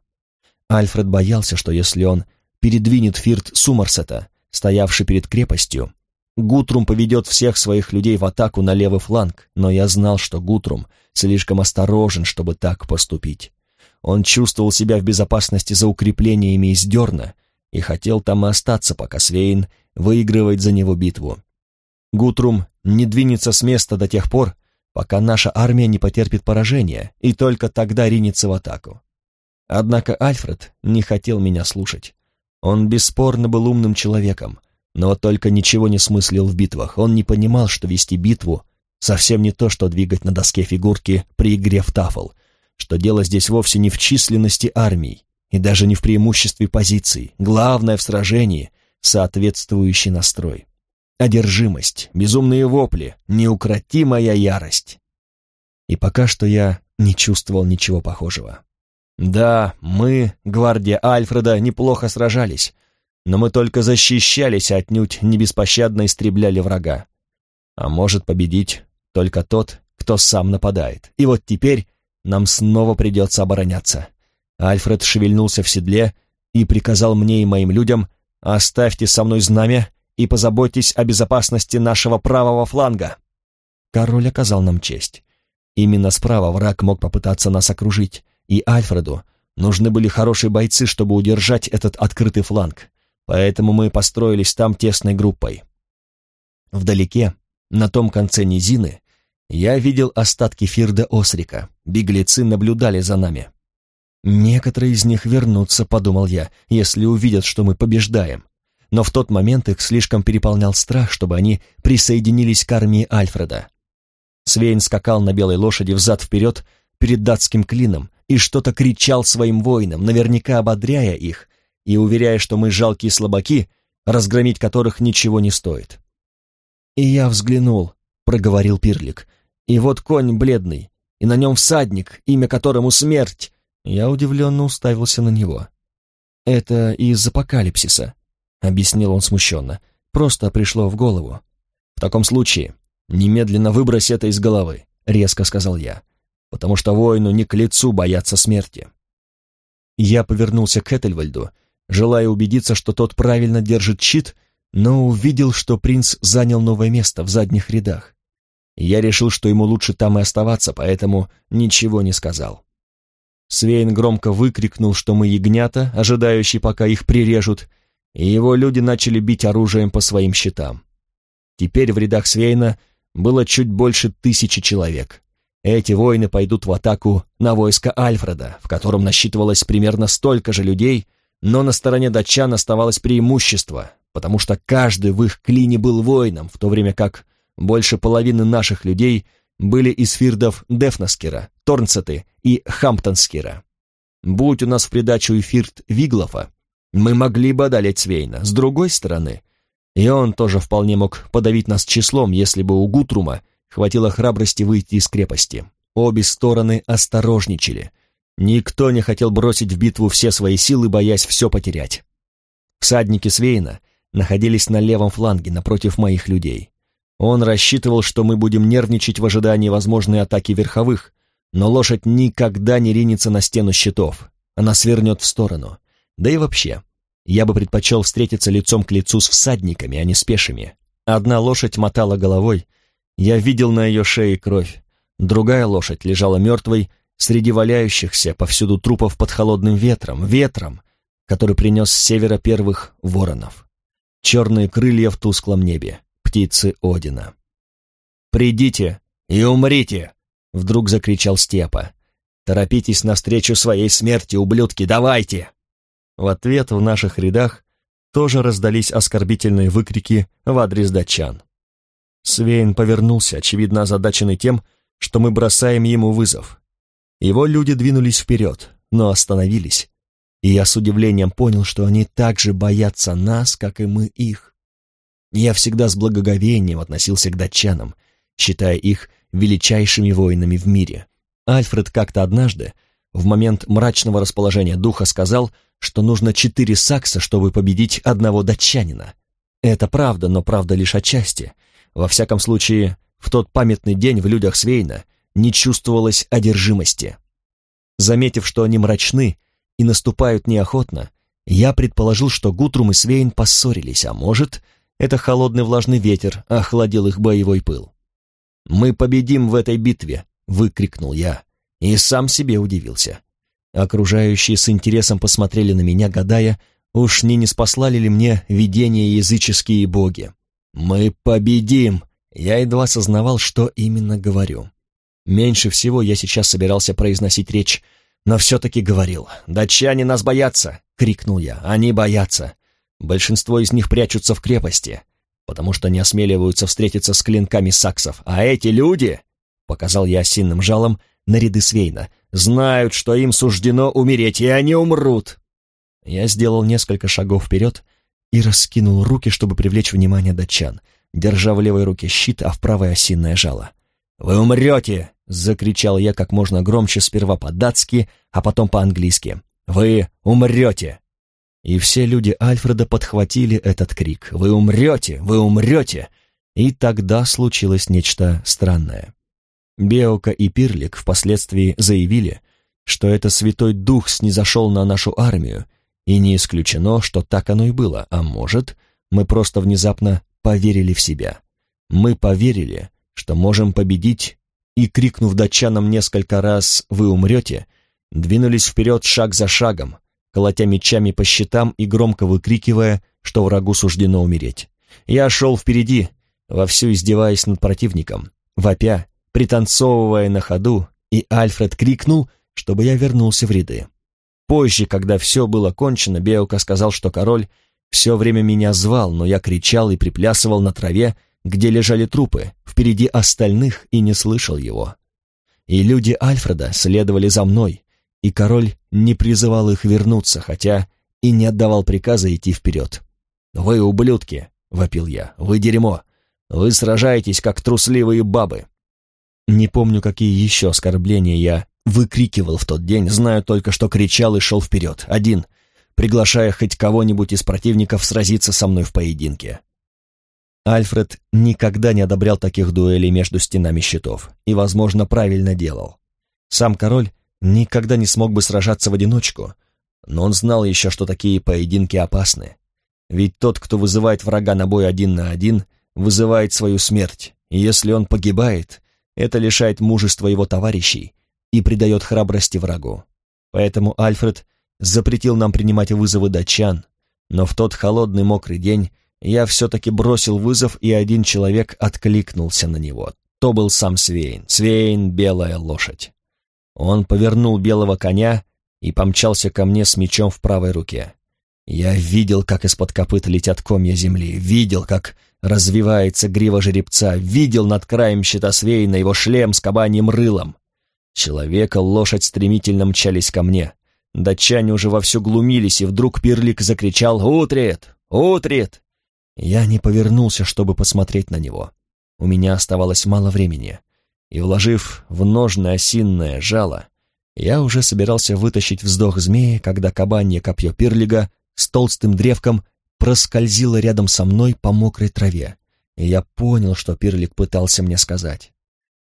S1: Альфред боялся, что если он передвинет фирт Сумарсета, стоявший перед крепостью, Гутрум поведет всех своих людей в атаку на левый фланг, но я знал, что Гутрум слишком осторожен, чтобы так поступить. Он чувствовал себя в безопасности за укреплениями из дерна и хотел там и остаться, пока Свейн выигрывает за него битву. Гутрум не двинется с места до тех пор, пока наша армия не потерпит поражения, и только тогда ринется в атаку. Однако Альфред не хотел меня слушать. Он бесспорно был умным человеком, но только ничего не смыслил в битвах. Он не понимал, что вести битву совсем не то, что двигать на доске фигурки при игре в тафл, что дело здесь вовсе не в численности армий и даже не в преимуществе позиций. Главное в сражении — соответствующий настрой. Одержимость, безумные вопли, неукротимая ярость. И пока что я не чувствовал ничего похожего. Да, мы, гвардия Альфреда, неплохо сражались, но мы только защищались, а отнюдь не беспощадно истребляли врага. А может победить только тот, кто сам нападает. И вот теперь нам снова придется обороняться. Альфред шевельнулся в седле и приказал мне и моим людям «Оставьте со мной знамя и позаботьтесь о безопасности нашего правого фланга». Король оказал нам честь. Именно справа враг мог попытаться нас окружить, и Альфреду нужны были хорошие бойцы, чтобы удержать этот открытый фланг, поэтому мы построились там тесной группой. Вдалеке, на том конце низины, я видел остатки Фирда Осрика. Беглецы наблюдали за нами. «Некоторые из них вернутся», — подумал я, — «если увидят, что мы побеждаем». Но в тот момент их слишком переполнял страх, чтобы они присоединились к армии Альфреда. Свейн скакал на белой лошади взад-вперед перед датским клином и что-то кричал своим воинам, наверняка ободряя их и уверяя, что мы жалкие слабаки, разгромить которых ничего не стоит. «И я взглянул», — проговорил Пирлик, — «и вот конь бледный, и на нем всадник, имя которому смерть». Я удивленно уставился на него. «Это из апокалипсиса», — объяснил он смущенно. «Просто пришло в голову». «В таком случае немедленно выбрось это из головы», — резко сказал я потому что воину не к лицу бояться смерти. Я повернулся к Этельвальду, желая убедиться, что тот правильно держит щит, но увидел, что принц занял новое место в задних рядах. Я решил, что ему лучше там и оставаться, поэтому ничего не сказал. Свейн громко выкрикнул, что мы ягнята, ожидающие, пока их прирежут, и его люди начали бить оружием по своим щитам. Теперь в рядах Свейна было чуть больше тысячи человек. Эти воины пойдут в атаку на войско Альфреда, в котором насчитывалось примерно столько же людей, но на стороне датчан оставалось преимущество, потому что каждый в их клине был воином, в то время как больше половины наших людей были из фирдов Дефнаскира, Торнцеты и Хамптонскира. Будь у нас в придачу фирд Виглофа, мы могли бы одолеть Свейна. С другой стороны, и он тоже вполне мог подавить нас числом, если бы у Гутрума Хватило храбрости выйти из крепости. Обе стороны осторожничали. Никто не хотел бросить в битву все свои силы, боясь все потерять. Всадники Свейна находились на левом фланге напротив моих людей. Он рассчитывал, что мы будем нервничать в ожидании возможной атаки верховых, но лошадь никогда не ринется на стену щитов. Она свернет в сторону. Да и вообще, я бы предпочел встретиться лицом к лицу с всадниками, а не с пешими. Одна лошадь мотала головой, я видел на ее шее кровь. Другая лошадь лежала мертвой среди валяющихся повсюду трупов под холодным ветром, ветром, который принес с севера первых воронов. Черные крылья в тусклом небе, птицы Одина. «Придите и умрите!» — вдруг закричал Степа. «Торопитесь навстречу своей смерти, ублюдки, давайте!» В ответ в наших рядах тоже раздались оскорбительные выкрики в адрес датчан. Свейн повернулся, очевидно озадаченный тем, что мы бросаем ему вызов. Его люди двинулись вперед, но остановились, и я с удивлением понял, что они так же боятся нас, как и мы их. Я всегда с благоговением относился к датчанам, считая их величайшими воинами в мире. Альфред как-то однажды, в момент мрачного расположения духа, сказал, что нужно четыре сакса, чтобы победить одного датчанина. Это правда, но правда лишь отчасти — во всяком случае, в тот памятный день в людях Свейна не чувствовалось одержимости. Заметив, что они мрачны и наступают неохотно, Я предположил, что Гутрум и Свейн поссорились, а может, это холодный влажный ветер охладил их боевой пыл. «Мы победим в этой битве!» — выкрикнул я, и сам себе удивился. Окружающие с интересом посмотрели на меня, гадая, уж не не спаслали ли мне видения языческие боги. «Мы победим!» Я едва сознавал, что именно говорю. Меньше всего я сейчас собирался произносить речь, но все-таки говорил. «Датчане нас боятся!» — крикнул я. «Они боятся! Большинство из них прячутся в крепости, потому что не осмеливаются встретиться с клинками саксов. А эти люди...» — показал я осинным жалом на ряды Свейна. «Знают, что им суждено умереть, и они умрут!» Я сделал несколько шагов вперед и раскинул руки, чтобы привлечь внимание датчан, держа в левой руке щит, а в правой осинное жало. «Вы умрете!» — закричал я как можно громче, сперва по-датски, а потом по-английски. «Вы умрете!» И все люди Альфреда подхватили этот крик. «Вы умрете! Вы умрете!» И тогда случилось нечто странное. Беока и Пирлик впоследствии заявили, что это Святой Дух снизошел на нашу армию, и не исключено, что так оно и было, а может, мы просто внезапно поверили в себя. Мы поверили, что можем победить, и, крикнув датчанам несколько раз «Вы умрете!», двинулись вперед шаг за шагом, колотя мечами по щитам и громко выкрикивая, что врагу суждено умереть. Я шел впереди, вовсю издеваясь над противником, вопя, пританцовывая на ходу, и Альфред крикнул, чтобы я вернулся в ряды. Позже, когда все было кончено, Беока сказал, что король все время меня звал, но я кричал и приплясывал на траве, где лежали трупы, впереди остальных, и не слышал его. И люди Альфреда следовали за мной, и король не призывал их вернуться, хотя и не отдавал приказа идти вперед. «Вы ублюдки!» — вопил я. «Вы дерьмо! Вы сражаетесь, как трусливые бабы!» Не помню, какие еще оскорбления я выкрикивал в тот день, знаю только, что кричал и шел вперед, один, приглашая хоть кого-нибудь из противников сразиться со мной в поединке. Альфред никогда не одобрял таких дуэлей между стенами щитов и, возможно, правильно делал. Сам король никогда не смог бы сражаться в одиночку, но он знал еще, что такие поединки опасны. Ведь тот, кто вызывает врага на бой один на один, вызывает свою смерть, и если он погибает, это лишает мужества его товарищей и придает храбрости врагу. Поэтому Альфред запретил нам принимать вызовы датчан, но в тот холодный мокрый день я все-таки бросил вызов, и один человек откликнулся на него. То был сам Свейн. Свейн — белая лошадь. Он повернул белого коня и помчался ко мне с мечом в правой руке. Я видел, как из-под копыт летят комья земли, видел, как развивается грива жеребца, видел над краем щита Свейна его шлем с кабаньим рылом. Человека, лошадь стремительно мчались ко мне. Датчане уже вовсю глумились, и вдруг Пирлик закричал «Утрет! Утрет!» Я не повернулся, чтобы посмотреть на него. У меня оставалось мало времени, и, вложив в ножное осинное жало, я уже собирался вытащить вздох змеи, когда кабанье копье Пирлига с толстым древком проскользило рядом со мной по мокрой траве, и я понял, что Пирлик пытался мне сказать.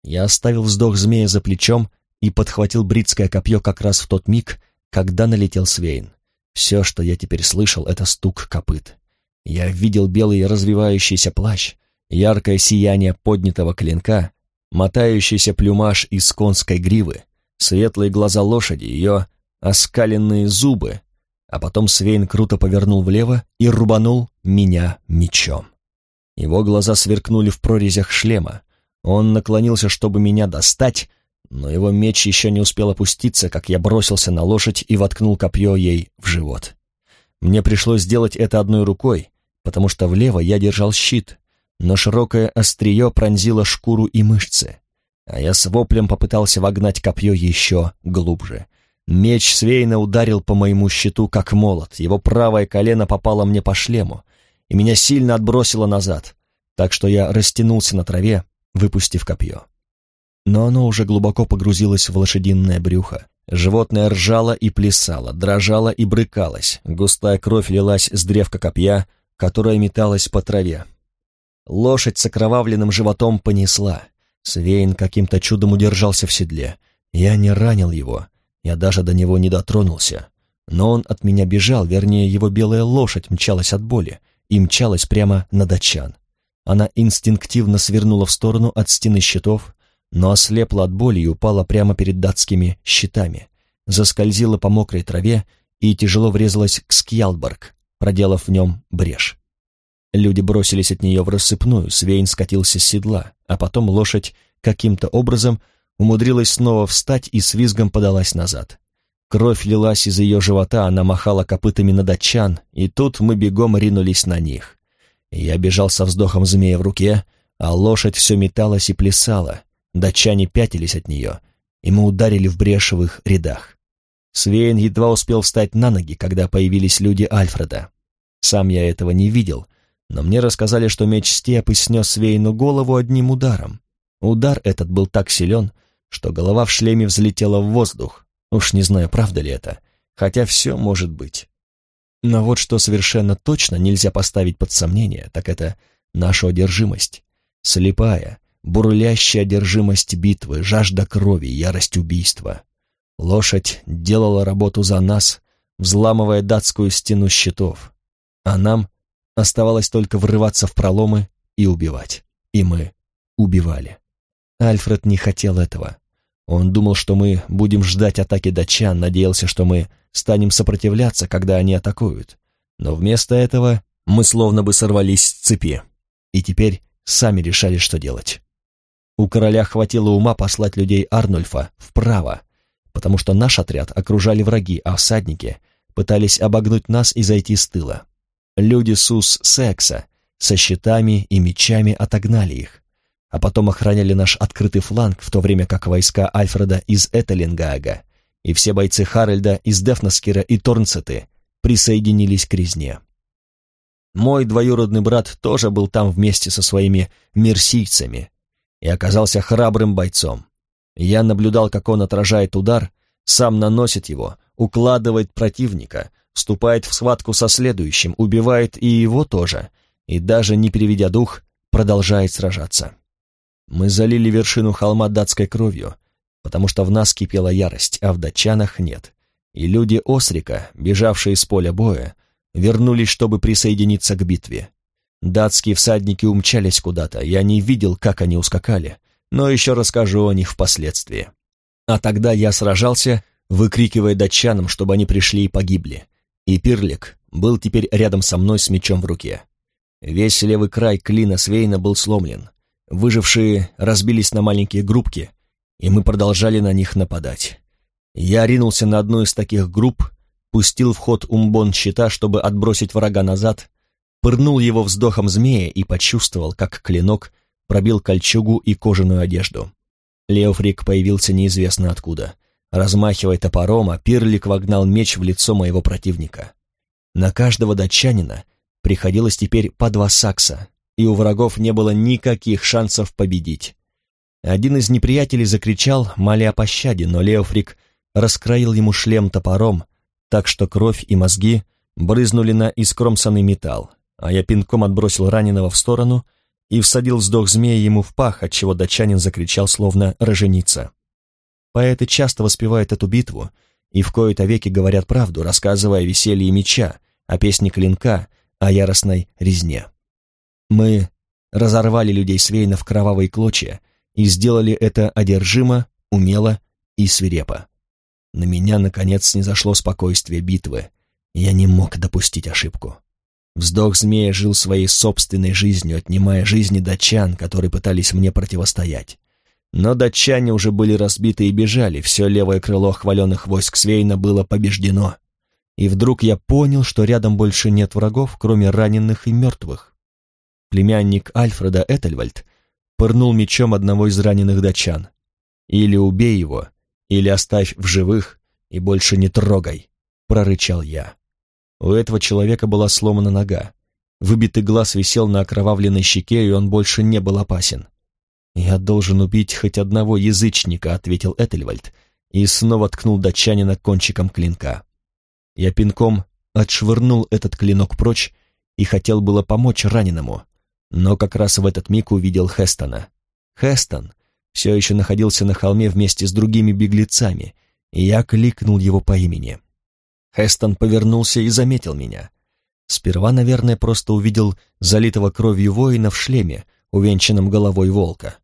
S1: Я оставил вздох змея за плечом и подхватил бритское копье как раз в тот миг, когда налетел Свейн. Все, что я теперь слышал, это стук копыт. Я видел белый развивающийся плащ, яркое сияние поднятого клинка, мотающийся плюмаж из конской гривы, светлые глаза лошади, ее оскаленные зубы, а потом Свейн круто повернул влево и рубанул меня мечом. Его глаза сверкнули в прорезях шлема. Он наклонился, чтобы меня достать, но его меч еще не успел опуститься, как я бросился на лошадь и воткнул копье ей в живот. Мне пришлось сделать это одной рукой, потому что влево я держал щит, но широкое острие пронзило шкуру и мышцы, а я с воплем попытался вогнать копье еще глубже. Меч Свейна ударил по моему щиту, как молот, его правое колено попало мне по шлему, и меня сильно отбросило назад, так что я растянулся на траве, выпустив копье но оно уже глубоко погрузилось в лошадиное брюхо. Животное ржало и плясало, дрожало и брыкалось, густая кровь лилась с древка копья, которая металась по траве. Лошадь с окровавленным животом понесла. Свейн каким-то чудом удержался в седле. Я не ранил его, я даже до него не дотронулся. Но он от меня бежал, вернее, его белая лошадь мчалась от боли и мчалась прямо на датчан. Она инстинктивно свернула в сторону от стены щитов, но ослепла от боли и упала прямо перед датскими щитами, заскользила по мокрой траве и тяжело врезалась к Скьялборг, проделав в нем брешь. Люди бросились от нее в рассыпную, Свейн скатился с седла, а потом лошадь каким-то образом умудрилась снова встать и с визгом подалась назад. Кровь лилась из ее живота, она махала копытами на датчан, и тут мы бегом ринулись на них. Я бежал со вздохом змея в руке, а лошадь все металась и плясала, датчане пятились от нее, и мы ударили в их рядах. Свейн едва успел встать на ноги, когда появились люди Альфреда. Сам я этого не видел, но мне рассказали, что меч Степы снес Свейну голову одним ударом. Удар этот был так силен, что голова в шлеме взлетела в воздух. Уж не знаю, правда ли это, хотя все может быть. Но вот что совершенно точно нельзя поставить под сомнение, так это наша одержимость. Слепая, бурлящая одержимость битвы, жажда крови, ярость убийства. Лошадь делала работу за нас, взламывая датскую стену щитов, а нам оставалось только врываться в проломы и убивать. И мы убивали. Альфред не хотел этого. Он думал, что мы будем ждать атаки датчан, надеялся, что мы станем сопротивляться, когда они атакуют. Но вместо этого мы словно бы сорвались с цепи. И теперь сами решали, что делать. У короля хватило ума послать людей Арнульфа вправо, потому что наш отряд окружали враги, а всадники пытались обогнуть нас и зайти с тыла. Люди Сус Секса со щитами и мечами отогнали их, а потом охраняли наш открытый фланг, в то время как войска Альфреда из Этелингаага и все бойцы Харальда из Дефнаскира и Торнцеты присоединились к резне. Мой двоюродный брат тоже был там вместе со своими мерсийцами и оказался храбрым бойцом. Я наблюдал, как он отражает удар, сам наносит его, укладывает противника, вступает в схватку со следующим, убивает и его тоже, и даже не переведя дух, продолжает сражаться. Мы залили вершину холма датской кровью, потому что в нас кипела ярость, а в датчанах нет. И люди Осрика, бежавшие с поля боя, вернулись, чтобы присоединиться к битве. Датские всадники умчались куда-то, я не видел, как они ускакали, но еще расскажу о них впоследствии. А тогда я сражался, выкрикивая датчанам, чтобы они пришли и погибли. И Пирлик был теперь рядом со мной с мечом в руке. Весь левый край клина Свейна был сломлен. Выжившие разбились на маленькие группки, и мы продолжали на них нападать. Я ринулся на одну из таких групп, пустил в ход умбон щита, чтобы отбросить врага назад, пырнул его вздохом змея и почувствовал, как клинок пробил кольчугу и кожаную одежду. Леофрик появился неизвестно откуда. Размахивая топором, а Пирлик вогнал меч в лицо моего противника. На каждого датчанина приходилось теперь по два сакса, и у врагов не было никаких шансов победить. Один из неприятелей закричал, моля о пощаде, но Леофрик раскроил ему шлем топором, так что кровь и мозги брызнули на искромсанный металл, а я пинком отбросил раненого в сторону и всадил вздох змея ему в пах, отчего датчанин закричал, словно роженица. Поэты часто воспевают эту битву и в кои-то веки говорят правду, рассказывая о веселье меча, о песне клинка, о яростной резне. Мы разорвали людей Свейна в кровавые клочья, и сделали это одержимо, умело и свирепо. На меня, наконец, снизошло спокойствие битвы. Я не мог допустить ошибку. Вздох змея жил своей собственной жизнью, отнимая жизни датчан, которые пытались мне противостоять. Но датчане уже были разбиты и бежали, все левое крыло хваленных войск Свейна было побеждено. И вдруг я понял, что рядом больше нет врагов, кроме раненых и мертвых. Племянник Альфреда Этельвальд пырнул мечом одного из раненых датчан. «Или убей его, или оставь в живых и больше не трогай», — прорычал я. У этого человека была сломана нога. Выбитый глаз висел на окровавленной щеке, и он больше не был опасен. «Я должен убить хоть одного язычника», — ответил Этельвальд, и снова ткнул датчанина кончиком клинка. Я пинком отшвырнул этот клинок прочь и хотел было помочь раненому, но как раз в этот миг увидел Хестона. Хестон все еще находился на холме вместе с другими беглецами, и я кликнул его по имени. Хестон повернулся и заметил меня. Сперва, наверное, просто увидел залитого кровью воина в шлеме, увенчанном головой волка.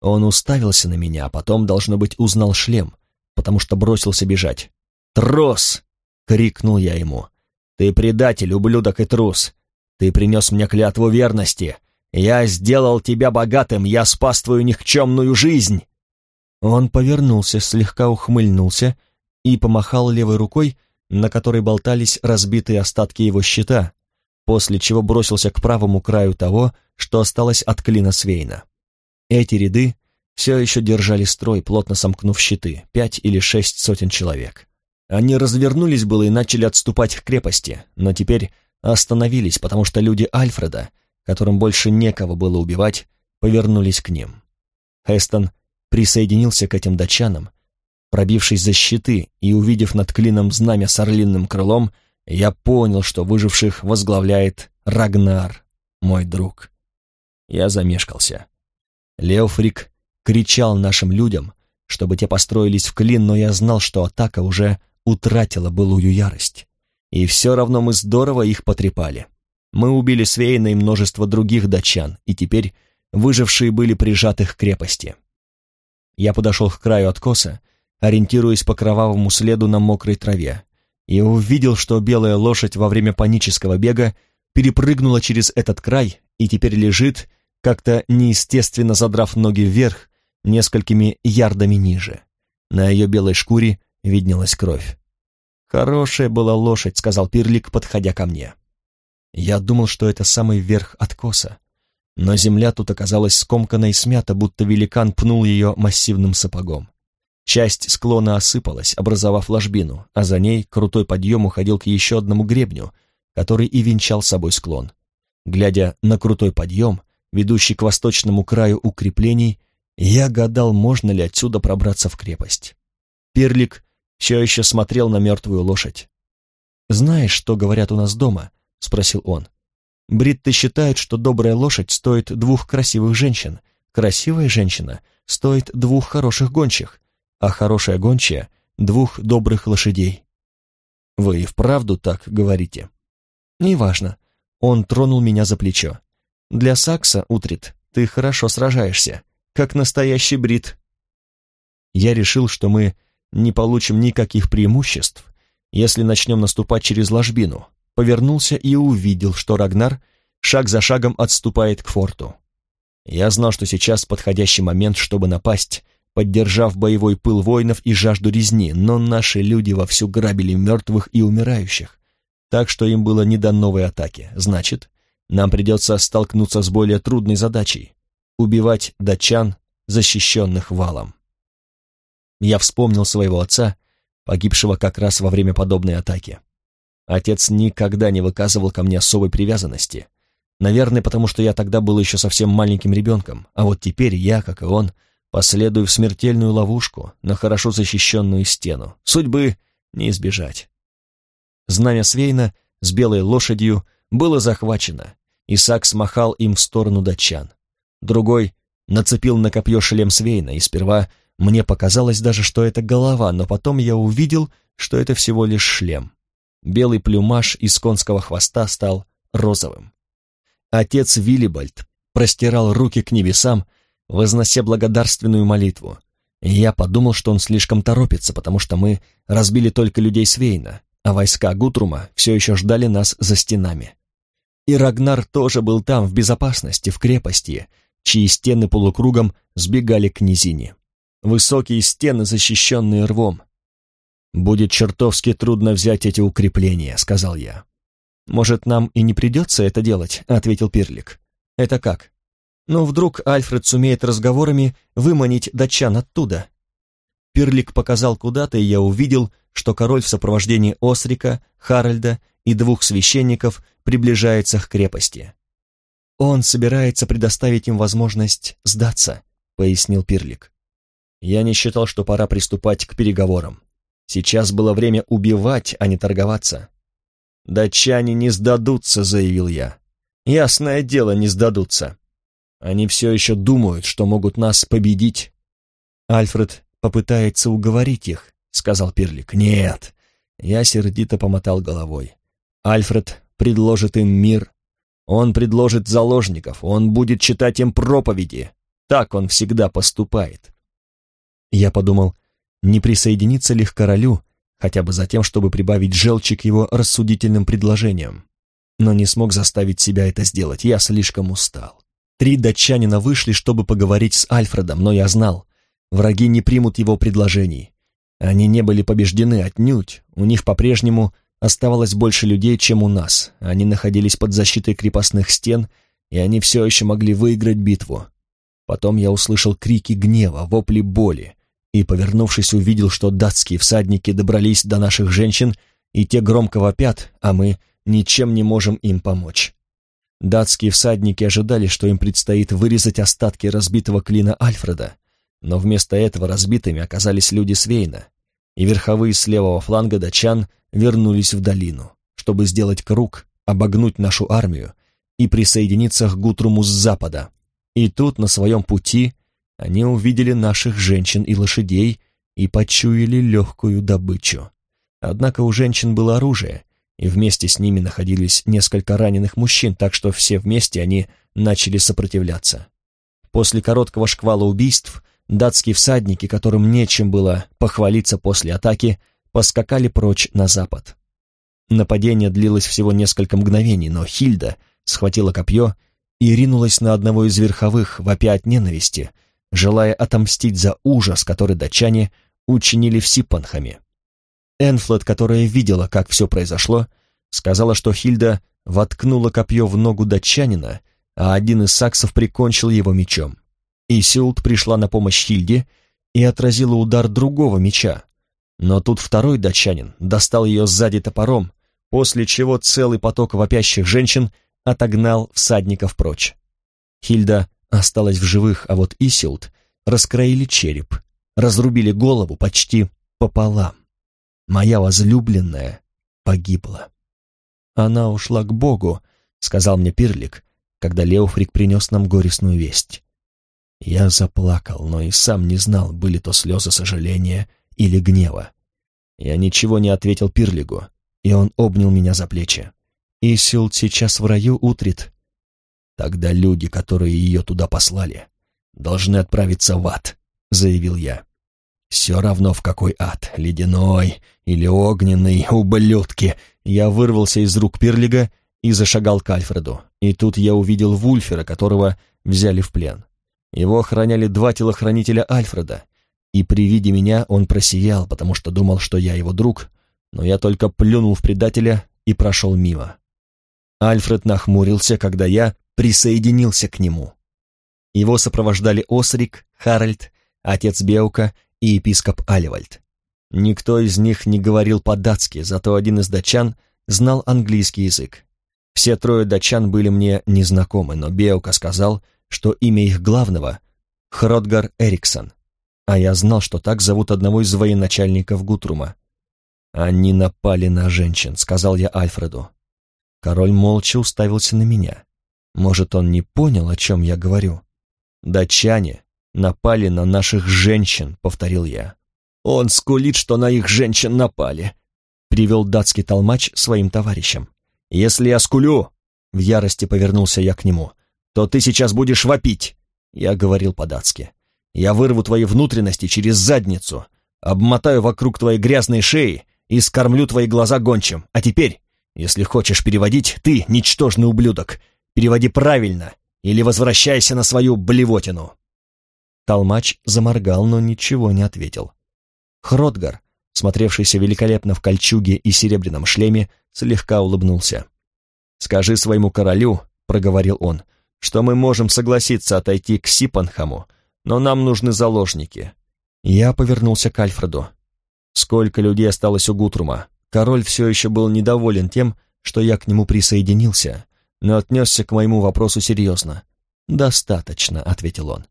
S1: Он уставился на меня, а потом, должно быть, узнал шлем, потому что бросился бежать. «Трос!» — крикнул я ему. «Ты предатель, ублюдок и трус! Ты принес мне клятву верности! Я сделал тебя богатым, я спас твою никчемную жизнь!» Он повернулся, слегка ухмыльнулся и помахал левой рукой, на которой болтались разбитые остатки его щита, после чего бросился к правому краю того, что осталось от клина Свейна. Эти ряды все еще держали строй, плотно сомкнув щиты, пять или шесть сотен человек. Они развернулись было и начали отступать к крепости, но теперь остановились, потому что люди Альфреда, которым больше некого было убивать, повернулись к ним. Хестон присоединился к этим датчанам, пробившись за щиты и увидев над клином знамя с орлиным крылом, я понял, что выживших возглавляет Рагнар, мой друг. Я замешкался. Леофрик кричал нашим людям, чтобы те построились в клин, но я знал, что атака уже утратила былую ярость. И все равно мы здорово их потрепали. Мы убили Свейна и множество других датчан, и теперь выжившие были прижаты к крепости. Я подошел к краю откоса, ориентируясь по кровавому следу на мокрой траве, и увидел, что белая лошадь во время панического бега перепрыгнула через этот край и теперь лежит, как-то неестественно задрав ноги вверх, несколькими ярдами ниже. На ее белой шкуре виднелась кровь. «Хорошая была лошадь», — сказал Пирлик, подходя ко мне. Я думал, что это самый верх откоса, но земля тут оказалась скомкана и смята, будто великан пнул ее массивным сапогом. Часть склона осыпалась, образовав ложбину, а за ней крутой подъем уходил к еще одному гребню, который и венчал собой склон. Глядя на крутой подъем, ведущий к восточному краю укреплений, я гадал, можно ли отсюда пробраться в крепость. Перлик все еще смотрел на мертвую лошадь. «Знаешь, что говорят у нас дома?» — спросил он. Бритты считают, что добрая лошадь стоит двух красивых женщин, красивая женщина стоит двух хороших гончих, а хорошая гончая — двух добрых лошадей. Вы и вправду так говорите? Неважно. Он тронул меня за плечо. Для Сакса, Утрит, ты хорошо сражаешься, как настоящий брит. Я решил, что мы не получим никаких преимуществ, если начнем наступать через ложбину, повернулся и увидел, что Рагнар шаг за шагом отступает к форту. Я знал, что сейчас подходящий момент, чтобы напасть, поддержав боевой пыл воинов и жажду резни, но наши люди вовсю грабили мертвых и умирающих, так что им было не до новой атаки. Значит, нам придется столкнуться с более трудной задачей — убивать датчан, защищенных валом. Я вспомнил своего отца, погибшего как раз во время подобной атаки. Отец никогда не выказывал ко мне особой привязанности. Наверное, потому что я тогда был еще совсем маленьким ребенком, а вот теперь я, как и он, последую в смертельную ловушку на хорошо защищенную стену. Судьбы не избежать. Знамя Свейна с белой лошадью было захвачено, и Сакс махал им в сторону датчан. Другой нацепил на копье шлем Свейна, и сперва мне показалось даже, что это голова, но потом я увидел, что это всего лишь шлем. Белый плюмаж из конского хвоста стал розовым. Отец Виллибальд простирал руки к небесам, вознося благодарственную молитву. я подумал, что он слишком торопится, потому что мы разбили только людей Свейна, а войска Гутрума все еще ждали нас за стенами. И Рагнар тоже был там, в безопасности, в крепости, чьи стены полукругом сбегали к низине. Высокие стены, защищенные рвом, «Будет чертовски трудно взять эти укрепления», — сказал я. «Может, нам и не придется это делать», — ответил Пирлик. «Это как?» «Ну, вдруг Альфред сумеет разговорами выманить датчан оттуда?» Пирлик показал куда-то, и я увидел, что король в сопровождении Осрика, Харальда и двух священников приближается к крепости. «Он собирается предоставить им возможность сдаться», — пояснил Пирлик. Я не считал, что пора приступать к переговорам. Сейчас было время убивать, а не торговаться. «Датчане не сдадутся», — заявил я. «Ясное дело, не сдадутся. Они все еще думают, что могут нас победить». «Альфред попытается уговорить их», — сказал Пирлик. «Нет, Я сердито помотал головой. Альфред предложит им мир. Он предложит заложников, он будет читать им проповеди. Так он всегда поступает. Я подумал, не присоединиться ли к королю, хотя бы за тем, чтобы прибавить желчи к его рассудительным предложениям. Но не смог заставить себя это сделать, я слишком устал. Три датчанина вышли, чтобы поговорить с Альфредом, но я знал, враги не примут его предложений. Они не были побеждены отнюдь, у них по-прежнему оставалось больше людей, чем у нас. Они находились под защитой крепостных стен, и они все еще могли выиграть битву. Потом я услышал крики гнева, вопли боли, и, повернувшись, увидел, что датские всадники добрались до наших женщин, и те громко вопят, а мы ничем не можем им помочь. Датские всадники ожидали, что им предстоит вырезать остатки разбитого клина Альфреда, но вместо этого разбитыми оказались люди Свейна, и верховые с левого фланга датчан вернулись в долину, чтобы сделать круг, обогнуть нашу армию и присоединиться к Гутруму с запада. И тут на своем пути они увидели наших женщин и лошадей и почуяли легкую добычу. Однако у женщин было оружие, и вместе с ними находились несколько раненых мужчин, так что все вместе они начали сопротивляться. После короткого шквала убийств датские всадники, которым нечем было похвалиться после атаки, поскакали прочь на запад. Нападение длилось всего несколько мгновений, но Хильда схватила копье и ринулась на одного из верховых, вопя от ненависти, желая отомстить за ужас, который датчане учинили в Сипанхаме. Энфлет, которая видела, как все произошло, сказала, что Хильда воткнула копье в ногу датчанина, а один из саксов прикончил его мечом. Исилд пришла на помощь Хильде и отразила удар другого меча, но тут второй датчанин достал ее сзади топором, после чего целый поток вопящих женщин отогнал всадников прочь. Хильда осталась в живых, а вот Исилд раскроили череп, разрубили голову почти пополам. Моя возлюбленная погибла. Она ушла к Богу, сказал мне Пирлик, когда Леофрик принес нам горестную весть. Я заплакал, но и сам не знал, были то слезы сожаления или гнева. Я ничего не ответил Пирлигу, и он обнял меня за плечи. Исилд сейчас в раю утрит. Тогда люди, которые ее туда послали, должны отправиться в ад, заявил я. Все равно в какой ад, ледяной или огненный, ублюдки. Я вырвался из рук Пирлига и зашагал к Альфреду. И тут я увидел Вульфера, которого взяли в плен. Его охраняли два телохранителя Альфреда, и при виде меня он просиял, потому что думал, что я его друг, но я только плюнул в предателя и прошел мимо. Альфред нахмурился, когда я присоединился к нему. Его сопровождали Осрик, Харальд, отец Беука и епископ Аливальд. Никто из них не говорил по-датски, зато один из датчан знал английский язык. Все трое датчан были мне незнакомы, но Беука сказал, что имя их главного — Хродгар Эриксон, а я знал, что так зовут одного из военачальников Гутрума. «Они напали на женщин», — сказал я Альфреду. Король молча уставился на меня. Может, он не понял, о чем я говорю. «Датчане напали на наших женщин», — повторил я. «Он скулит, что на их женщин напали», — привел датский толмач своим товарищам. «Если я скулю», — в ярости повернулся я к нему, — «то ты сейчас будешь вопить», — я говорил по-датски. Я вырву твои внутренности через задницу, обмотаю вокруг твоей грязной шеи и скормлю твои глаза гончим. А теперь, если хочешь переводить, ты, ничтожный ублюдок, переводи правильно или возвращайся на свою блевотину». Толмач заморгал, но ничего не ответил. Хротгар, смотревшийся великолепно в кольчуге и серебряном шлеме, слегка улыбнулся. «Скажи своему королю», — проговорил он, — «что мы можем согласиться отойти к Сипанхаму, но нам нужны заложники». Я повернулся к Альфреду. Сколько людей осталось у Гутрума? Король все еще был недоволен тем, что я к нему присоединился, но отнесся к моему вопросу серьезно. «Достаточно», — ответил он.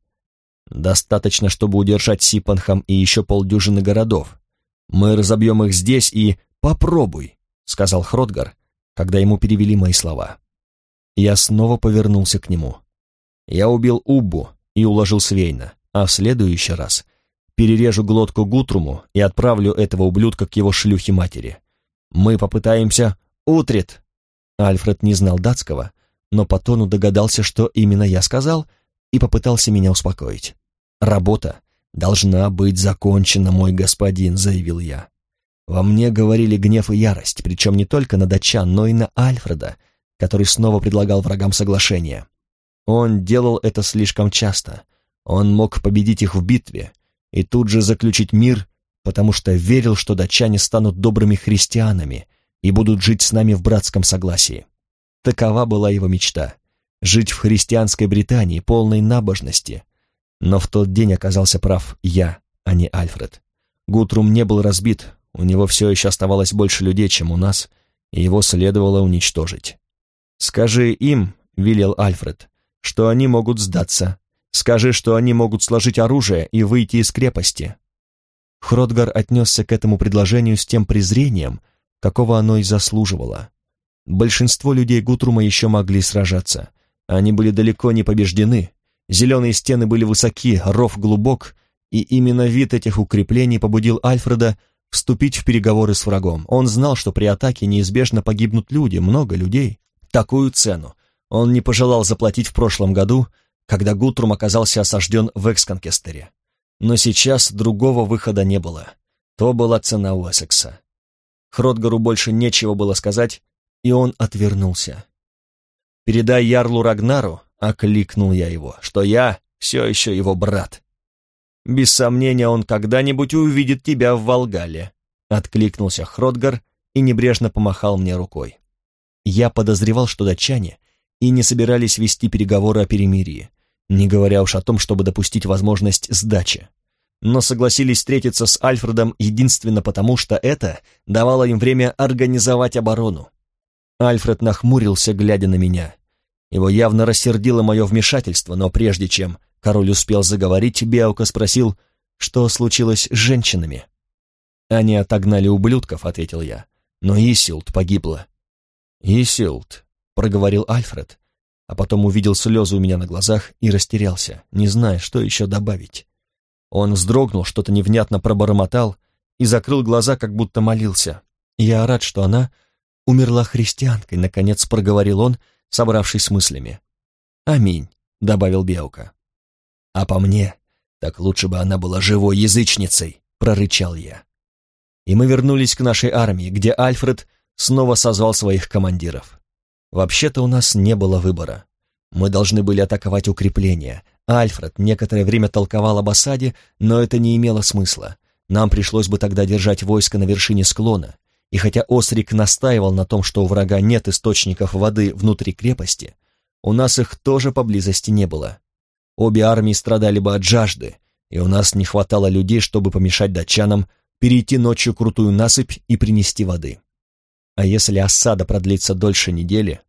S1: «Достаточно, чтобы удержать Сипанхам и еще полдюжины городов. Мы разобьем их здесь и... Попробуй», — сказал Хротгар, когда ему перевели мои слова. Я снова повернулся к нему. Я убил Уббу, и уложил Свейна, а в следующий раз перережу глотку Гутруму и отправлю этого ублюдка к его шлюхе-матери. Мы попытаемся утрит. Альфред не знал датского, но по тону догадался, что именно я сказал, и попытался меня успокоить. «Работа должна быть закончена, мой господин», — заявил я. Во мне говорили гнев и ярость, причем не только на датчан, но и на Альфреда, который снова предлагал врагам соглашение. Он делал это слишком часто. Он мог победить их в битве и тут же заключить мир, потому что верил, что датчане станут добрыми христианами и будут жить с нами в братском согласии. Такова была его мечта — жить в христианской Британии, полной набожности. Но в тот день оказался прав я, а не Альфред. Гутрум не был разбит, у него все еще оставалось больше людей, чем у нас, и его следовало уничтожить. «Скажи им», — велел Альфред, — «что они могут сдаться. Скажи, что они могут сложить оружие и выйти из крепости». Хродгар отнесся к этому предложению с тем презрением, какого оно и заслуживало. Большинство людей Гутрума еще могли сражаться. Они были далеко не побеждены. Зеленые стены были высоки, ров глубок, и именно вид этих укреплений побудил Альфреда вступить в переговоры с врагом. Он знал, что при атаке неизбежно погибнут люди, много людей. Такую цену он не пожелал заплатить в прошлом году, когда Гутрум оказался осажден в Эксконкестере. Но сейчас другого выхода не было. То была цена Уэссекса. Хродгару больше нечего было сказать, и он отвернулся. «Передай Ярлу Рагнару», — окликнул я его, — «что я все еще его брат». «Без сомнения, он когда-нибудь увидит тебя в Волгале», — откликнулся Хродгар и небрежно помахал мне рукой. Я подозревал, что датчане и не собирались вести переговоры о перемирии, не говоря уж о том, чтобы допустить возможность сдачи. Но согласились встретиться с Альфредом единственно потому, что это давало им время организовать оборону. Альфред нахмурился, глядя на меня. Его явно рассердило мое вмешательство, но прежде чем король успел заговорить, Беука спросил, что случилось с женщинами. «Они отогнали ублюдков», — ответил я, — «но Исилд погибла». «Исилд», — проговорил Альфред, а потом увидел слезы у меня на глазах и растерялся, не зная, что еще добавить. Он вздрогнул, что-то невнятно пробормотал и закрыл глаза, как будто молился. Я рад, что она умерла христианкой, наконец проговорил он, собравшись с мыслями. «Аминь», — добавил Беука. «А по мне, так лучше бы она была живой язычницей», — прорычал я. И мы вернулись к нашей армии, где Альфред снова созвал своих командиров. Вообще-то у нас не было выбора. Мы должны были атаковать укрепления. Альфред некоторое время толковал об осаде, но это не имело смысла. Нам пришлось бы тогда держать войско на вершине склона. И хотя Осрик настаивал на том, что у врага нет источников воды внутри крепости, у нас их тоже поблизости не было. Обе армии страдали бы от жажды, и у нас не хватало людей, чтобы помешать датчанам перейти ночью крутую насыпь и принести воды. А если осада продлится дольше недели,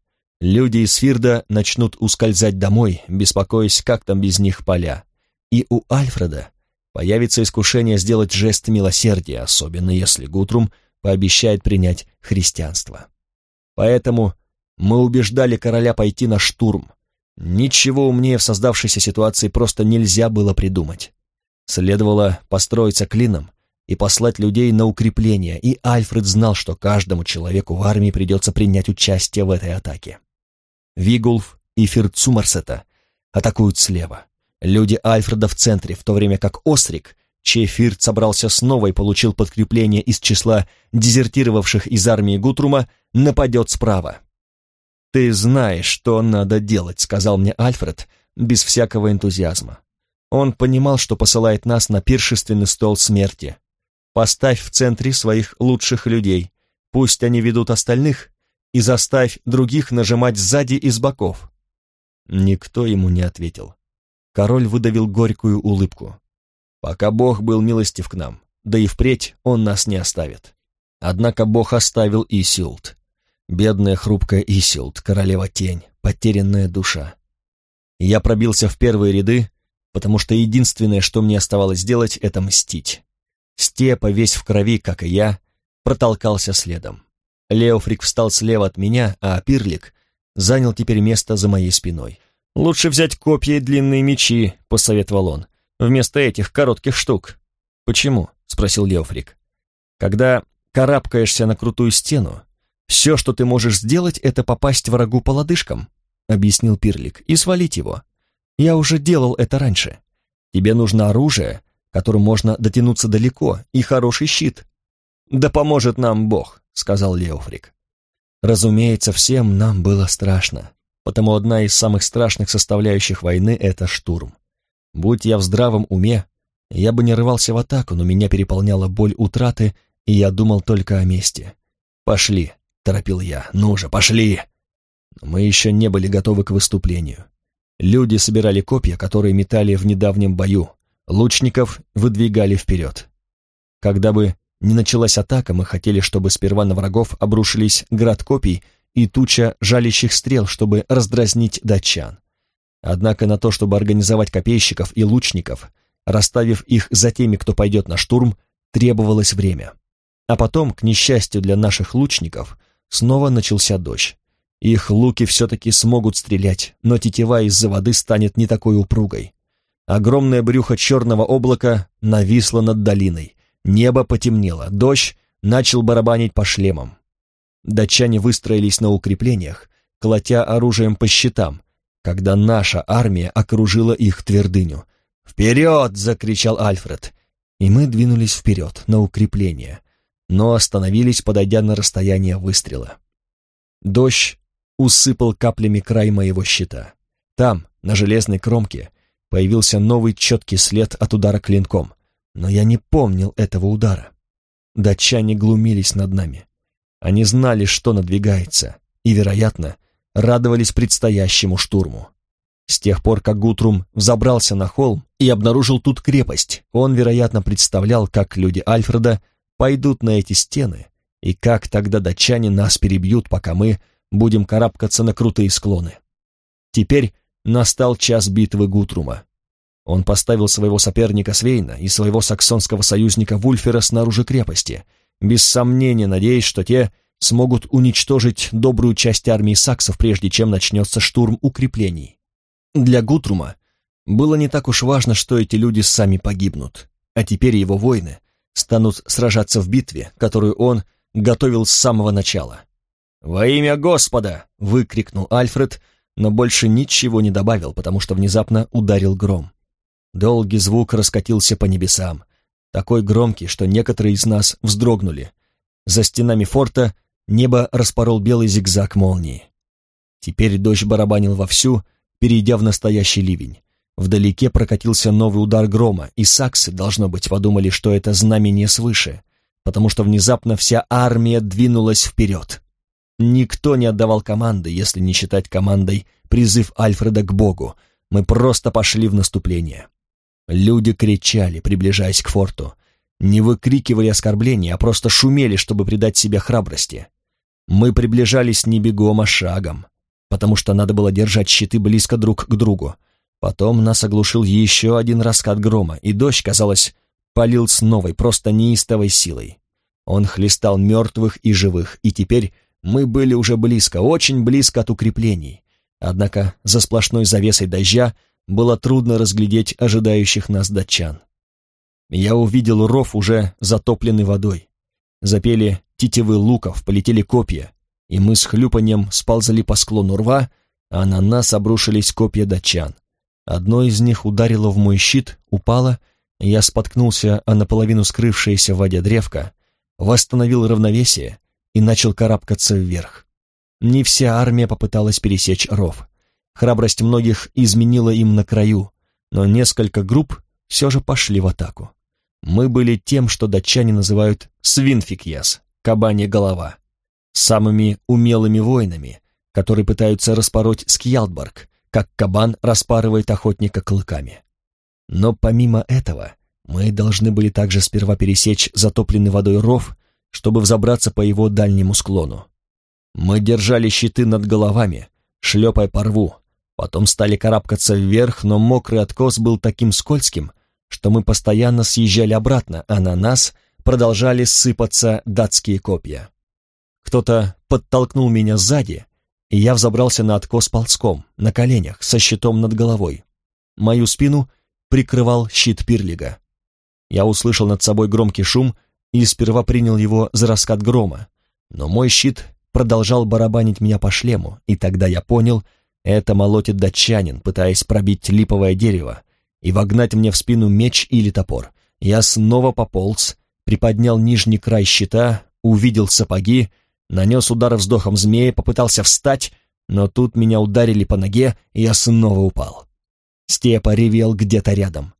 S1: люди из Фирда начнут ускользать домой, беспокоясь, как там без них поля. И у Альфреда появится искушение сделать жест милосердия, особенно если Гутрум пообещает принять христианство. Поэтому мы убеждали короля пойти на штурм. Ничего умнее в создавшейся ситуации просто нельзя было придумать. Следовало построиться клином и послать людей на укрепление, и Альфред знал, что каждому человеку в армии придется принять участие в этой атаке. Вигулф и Фирцумарсета атакуют слева. Люди Альфреда в центре, в то время как Острик, чей Фирт собрался снова и получил подкрепление из числа дезертировавших из армии Гутрума, нападет справа. «Ты знаешь, что надо делать», — сказал мне Альфред без всякого энтузиазма. Он понимал, что посылает нас на пиршественный стол смерти, Поставь в центре своих лучших людей, пусть они ведут остальных, и заставь других нажимать сзади и с боков». Никто ему не ответил. Король выдавил горькую улыбку. «Пока Бог был милостив к нам, да и впредь он нас не оставит». Однако Бог оставил Исилд. Бедная хрупкая Исилд, королева тень, потерянная душа. Я пробился в первые ряды, потому что единственное, что мне оставалось сделать, это мстить. Степа, весь в крови, как и я, протолкался следом. Леофрик встал слева от меня, а Пирлик занял теперь место за моей спиной. «Лучше взять копья и длинные мечи», — посоветовал он, — «вместо этих коротких штук». «Почему?» — спросил Леофрик. «Когда карабкаешься на крутую стену, все, что ты можешь сделать, это попасть врагу по лодыжкам, объяснил Пирлик, и свалить его. Я уже делал это раньше. Тебе нужно оружие, которым можно дотянуться далеко, и хороший щит. Да поможет нам Бог, сказал Леофрик. Разумеется, всем нам было страшно, потому одна из самых страшных составляющих войны — это штурм. Будь я в здравом уме, я бы не рвался в атаку, но меня переполняла боль утраты, и я думал только о мести. «Пошли», — торопил я, — «ну же, пошли!» Мы еще не были готовы к выступлению. Люди собирали копья, которые метали в недавнем бою, лучников выдвигали вперед. Когда бы не началась атака, мы хотели, чтобы сперва на врагов обрушились град копий и туча жалящих стрел, чтобы раздразнить датчан. Однако на то, чтобы организовать копейщиков и лучников, расставив их за теми, кто пойдет на штурм, требовалось время. А потом, к несчастью для наших лучников, снова начался дождь. Их луки все-таки смогут стрелять, но тетива из-за воды станет не такой упругой. Огромное брюхо черного облака нависло над долиной, Небо потемнело, дождь начал барабанить по шлемам. Датчане выстроились на укреплениях, колотя оружием по щитам, когда наша армия окружила их твердыню. «Вперед!» — закричал Альфред. И мы двинулись вперед, на укрепление, но остановились, подойдя на расстояние выстрела. Дождь усыпал каплями край моего щита. Там, на железной кромке, появился новый четкий след от удара клинком но я не помнил этого удара. Датчане глумились над нами. Они знали, что надвигается, и, вероятно, радовались предстоящему штурму. С тех пор, как Гутрум взобрался на холм и обнаружил тут крепость, он, вероятно, представлял, как люди Альфреда пойдут на эти стены, и как тогда датчане нас перебьют, пока мы будем карабкаться на крутые склоны. Теперь настал час битвы Гутрума. Он поставил своего соперника Свейна и своего саксонского союзника Вульфера снаружи крепости, без сомнения надеясь, что те смогут уничтожить добрую часть армии саксов, прежде чем начнется штурм укреплений. Для Гутрума было не так уж важно, что эти люди сами погибнут, а теперь его воины станут сражаться в битве, которую он готовил с самого начала. «Во имя Господа!» — выкрикнул Альфред, но больше ничего не добавил, потому что внезапно ударил гром. Долгий звук раскатился по небесам, такой громкий, что некоторые из нас вздрогнули. За стенами форта небо распорол белый зигзаг молнии. Теперь дождь барабанил вовсю, перейдя в настоящий ливень. Вдалеке прокатился новый удар грома, и саксы, должно быть, подумали, что это знамение свыше, потому что внезапно вся армия двинулась вперед. Никто не отдавал команды, если не считать командой призыв Альфреда к Богу. Мы просто пошли в наступление. Люди кричали, приближаясь к форту. Не выкрикивали оскорбления, а просто шумели, чтобы придать себе храбрости. Мы приближались не бегом, а шагом, потому что надо было держать щиты близко друг к другу. Потом нас оглушил еще один раскат грома, и дождь, казалось, полил с новой, просто неистовой силой. Он хлестал мертвых и живых, и теперь мы были уже близко, очень близко от укреплений. Однако за сплошной завесой дождя было трудно разглядеть ожидающих нас датчан. Я увидел ров, уже затопленный водой. Запели тетивы луков, полетели копья, и мы с хлюпанием сползали по склону рва, а на нас обрушились копья датчан. Одно из них ударило в мой щит, упало, я споткнулся о наполовину скрывшееся в воде древко, восстановил равновесие и начал карабкаться вверх. Не вся армия попыталась пересечь ров. Храбрость многих изменила им на краю, но несколько групп все же пошли в атаку. Мы были тем, что датчане называют свинфикьяс, кабанья голова, самыми умелыми воинами, которые пытаются распороть Скьялдбарг, как кабан распарывает охотника клыками. Но помимо этого, мы должны были также сперва пересечь затопленный водой ров, чтобы взобраться по его дальнему склону. Мы держали щиты над головами, шлепая по рву, Потом стали карабкаться вверх, но мокрый откос был таким скользким, что мы постоянно съезжали обратно, а на нас продолжали сыпаться датские копья. Кто-то подтолкнул меня сзади, и я взобрался на откос ползком, на коленях, со щитом над головой. Мою спину прикрывал щит Пирлига. Я услышал над собой громкий шум, и сперва принял его за раскат грома, но мой щит продолжал барабанить меня по шлему, и тогда я понял, это молотит датчанин, пытаясь пробить липовое дерево и вогнать мне в спину меч или топор. Я снова пополз, приподнял нижний край щита, увидел сапоги, нанес удар вздохом змеи, попытался встать, но тут меня ударили по ноге, и я снова упал. Степа ревел где-то рядом.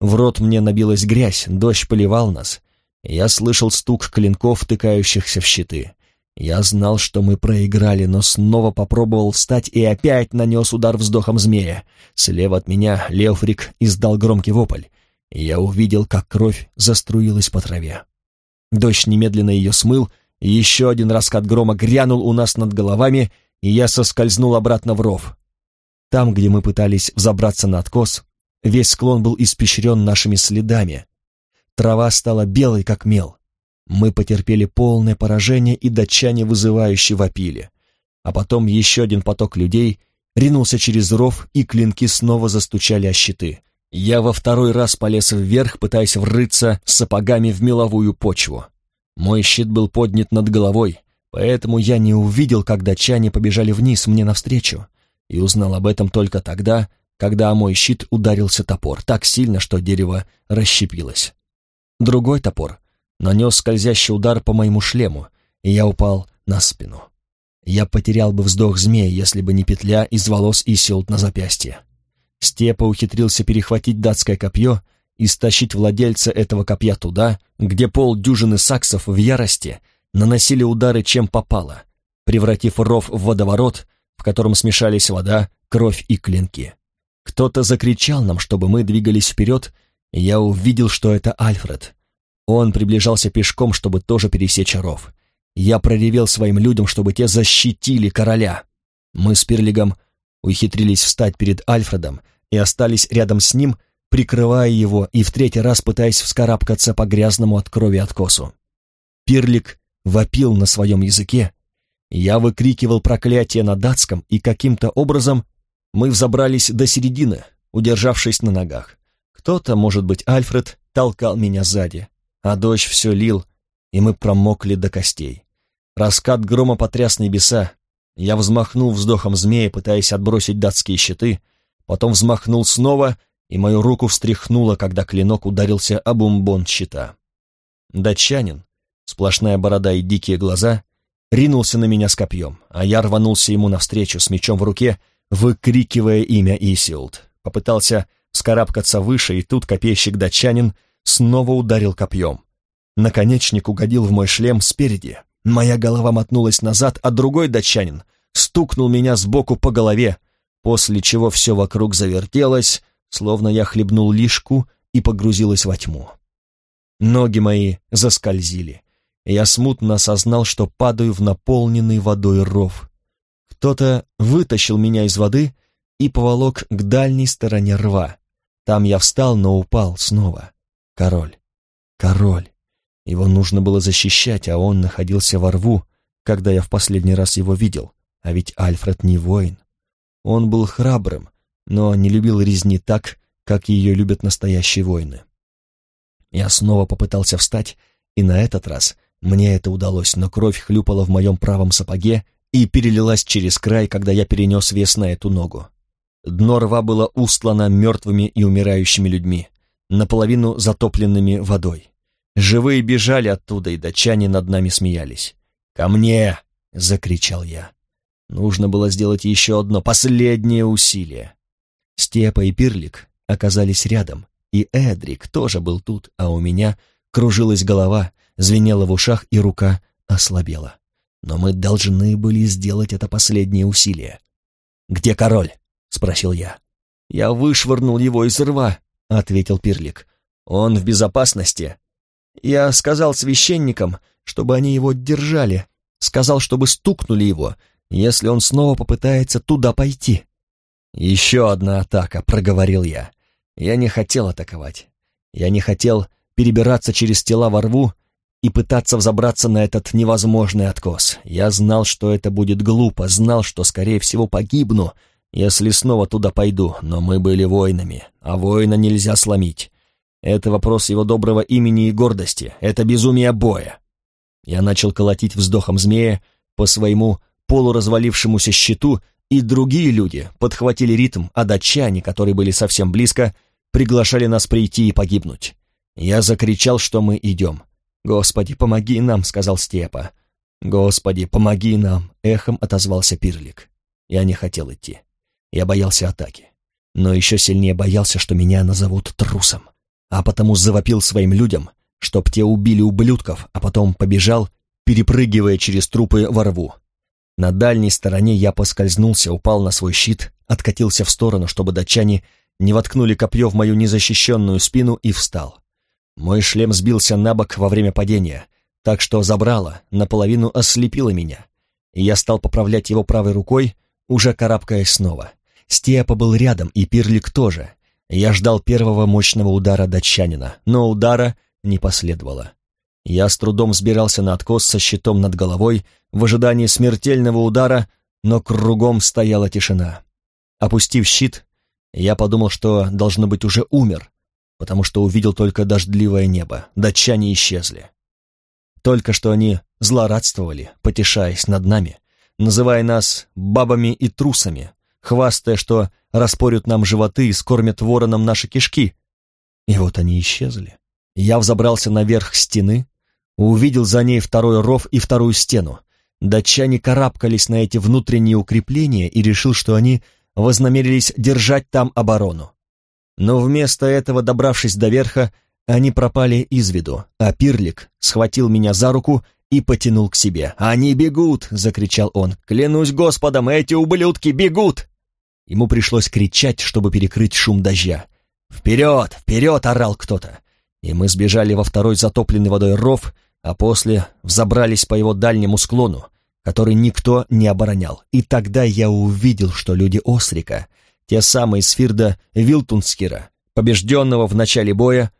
S1: В рот мне набилась грязь, дождь поливал нас. Я слышал стук клинков, тыкающихся в щиты. Я знал, что мы проиграли, но снова попробовал встать и опять нанес удар вздохом змея. Слева от меня Леофрик издал громкий вопль. Я увидел, как кровь заструилась по траве. Дождь немедленно ее смыл, и еще один раскат грома грянул у нас над головами, и я соскользнул обратно в ров. Там, где мы пытались взобраться на откос, весь склон был испещрен нашими следами. Трава стала белой, как мел. Мы потерпели полное поражение, и датчане вызывающе вопили. А потом еще один поток людей ринулся через ров, и клинки снова застучали о щиты. Я во второй раз полез вверх, пытаясь врыться сапогами в меловую почву. Мой щит был поднят над головой, поэтому я не увидел, как датчане побежали вниз мне навстречу, и узнал об этом только тогда, когда о мой щит ударился топор так сильно, что дерево расщепилось. Другой топор нанес скользящий удар по моему шлему, и я упал на спину. Я потерял бы вздох змеи, если бы не петля из волос Исилд на запястье. Степа ухитрился перехватить датское копье и стащить владельца этого копья туда, где полдюжины саксов в ярости наносили удары чем попало, превратив ров в водоворот, в котором смешались вода, кровь и клинки. Кто-то закричал нам, чтобы мы двигались вперед, и я увидел, что это Альфред. Он приближался пешком, чтобы тоже пересечь ров. Я проревел своим людям, чтобы те защитили короля. Мы с Пирлигом ухитрились встать перед Альфредом и остались рядом с ним, прикрывая его и в третий раз пытаясь вскарабкаться по грязному от крови откосу. Пирлик вопил на своем языке. Я выкрикивал проклятие на датском, и каким-то образом мы взобрались до середины, удержавшись на ногах. Кто-то, может быть, Альфред, толкал меня сзади а дождь все лил, и мы промокли до костей. Раскат грома потряс небеса. Я взмахнул вздохом змея, пытаясь отбросить датские щиты, потом взмахнул снова, и мою руку встряхнуло, когда клинок ударился об умбон щита. Датчанин, сплошная борода и дикие глаза, ринулся на меня с копьем, а я рванулся ему навстречу с мечом в руке, выкрикивая имя Исилд. Попытался вскарабкаться выше, и тут копейщик-датчанин снова ударил копьем. Наконечник угодил в мой шлем спереди. Моя голова мотнулась назад, а другой датчанин стукнул меня сбоку по голове, после чего все вокруг завертелось, словно я хлебнул лишку и погрузилась во тьму. Ноги мои заскользили, я смутно осознал, что падаю в наполненный водой ров. Кто-то вытащил меня из воды и поволок к дальней стороне рва. Там я встал, но упал снова. Король. Король. Его нужно было защищать, а он находился во рву, когда я в последний раз его видел. А ведь Альфред не воин. Он был храбрым, но не любил резни так, как ее любят настоящие воины. Я снова попытался встать, и на этот раз мне это удалось, но кровь хлюпала в моем правом сапоге и перелилась через край, когда я перенес вес на эту ногу. Дно рва было устлано мертвыми и умирающими людьми наполовину затопленными водой. Живые бежали оттуда, и датчане над нами смеялись. «Ко мне!» — закричал я. Нужно было сделать еще одно, последнее усилие. Степа и Пирлик оказались рядом, и Эдрик тоже был тут, а у меня кружилась голова, звенела в ушах, и рука ослабела. Но мы должны были сделать это последнее усилие. «Где король?» — спросил я. Я вышвырнул его из рва, — ответил Пирлик. «Он в безопасности. Я сказал священникам, чтобы они его держали. Сказал, чтобы стукнули его, если он снова попытается туда пойти». «Еще одна атака», — проговорил я. Я не хотел атаковать. Я не хотел перебираться через тела во рву и пытаться взобраться на этот невозможный откос. Я знал, что это будет глупо, знал, что, скорее всего, погибну, если снова туда пойду, но мы были воинами, а воина нельзя сломить. Это вопрос его доброго имени и гордости, это безумие боя. Я начал колотить вздохом змея по своему полуразвалившемуся щиту, и другие люди подхватили ритм, а датчане, которые были совсем близко, приглашали нас прийти и погибнуть. Я закричал, что мы идем. «Господи, помоги нам!» — сказал Степа. «Господи, помоги нам!» — эхом отозвался Пирлик. Я не хотел идти. Я боялся атаки. Но еще сильнее боялся, что меня назовут трусом. А потому завопил своим людям, чтоб те убили ублюдков, а потом побежал, перепрыгивая через трупы во рву. На дальней стороне я поскользнулся, упал на свой щит, откатился в сторону, чтобы датчане не воткнули копье в мою незащищенную спину и встал. Мой шлем сбился на бок во время падения, так что забрало, наполовину ослепило меня, и я стал поправлять его правой рукой, уже карабкаясь снова. Степа был рядом, и Пирлик тоже. Я ждал первого мощного удара датчанина, но удара не последовало. Я с трудом взбирался на откос со щитом над головой в ожидании смертельного удара, но кругом стояла тишина. Опустив щит, я подумал, что, должно быть, уже умер, потому что увидел только дождливое небо, датчане исчезли. Только что они злорадствовали, потешаясь над нами, называя нас бабами и трусами, хвастая, что распорют нам животы и скормят вороном наши кишки. И вот они исчезли. Я взобрался наверх стены, увидел за ней второй ров и вторую стену. Датчане карабкались на эти внутренние укрепления и решил, что они вознамерились держать там оборону. Но вместо этого, добравшись до верха, они пропали из виду, а Пирлик схватил меня за руку и потянул к себе. «Они бегут!» — закричал он. «Клянусь Господом, эти ублюдки бегут!» Ему пришлось кричать, чтобы перекрыть шум дождя. «Вперед! Вперед!» — орал кто-то. И мы сбежали во второй затопленный водой ров, а после взобрались по его дальнему склону, который никто не оборонял. И тогда я увидел, что люди Острика, те самые Сфирда Вилтунскира, побежденного в начале боя,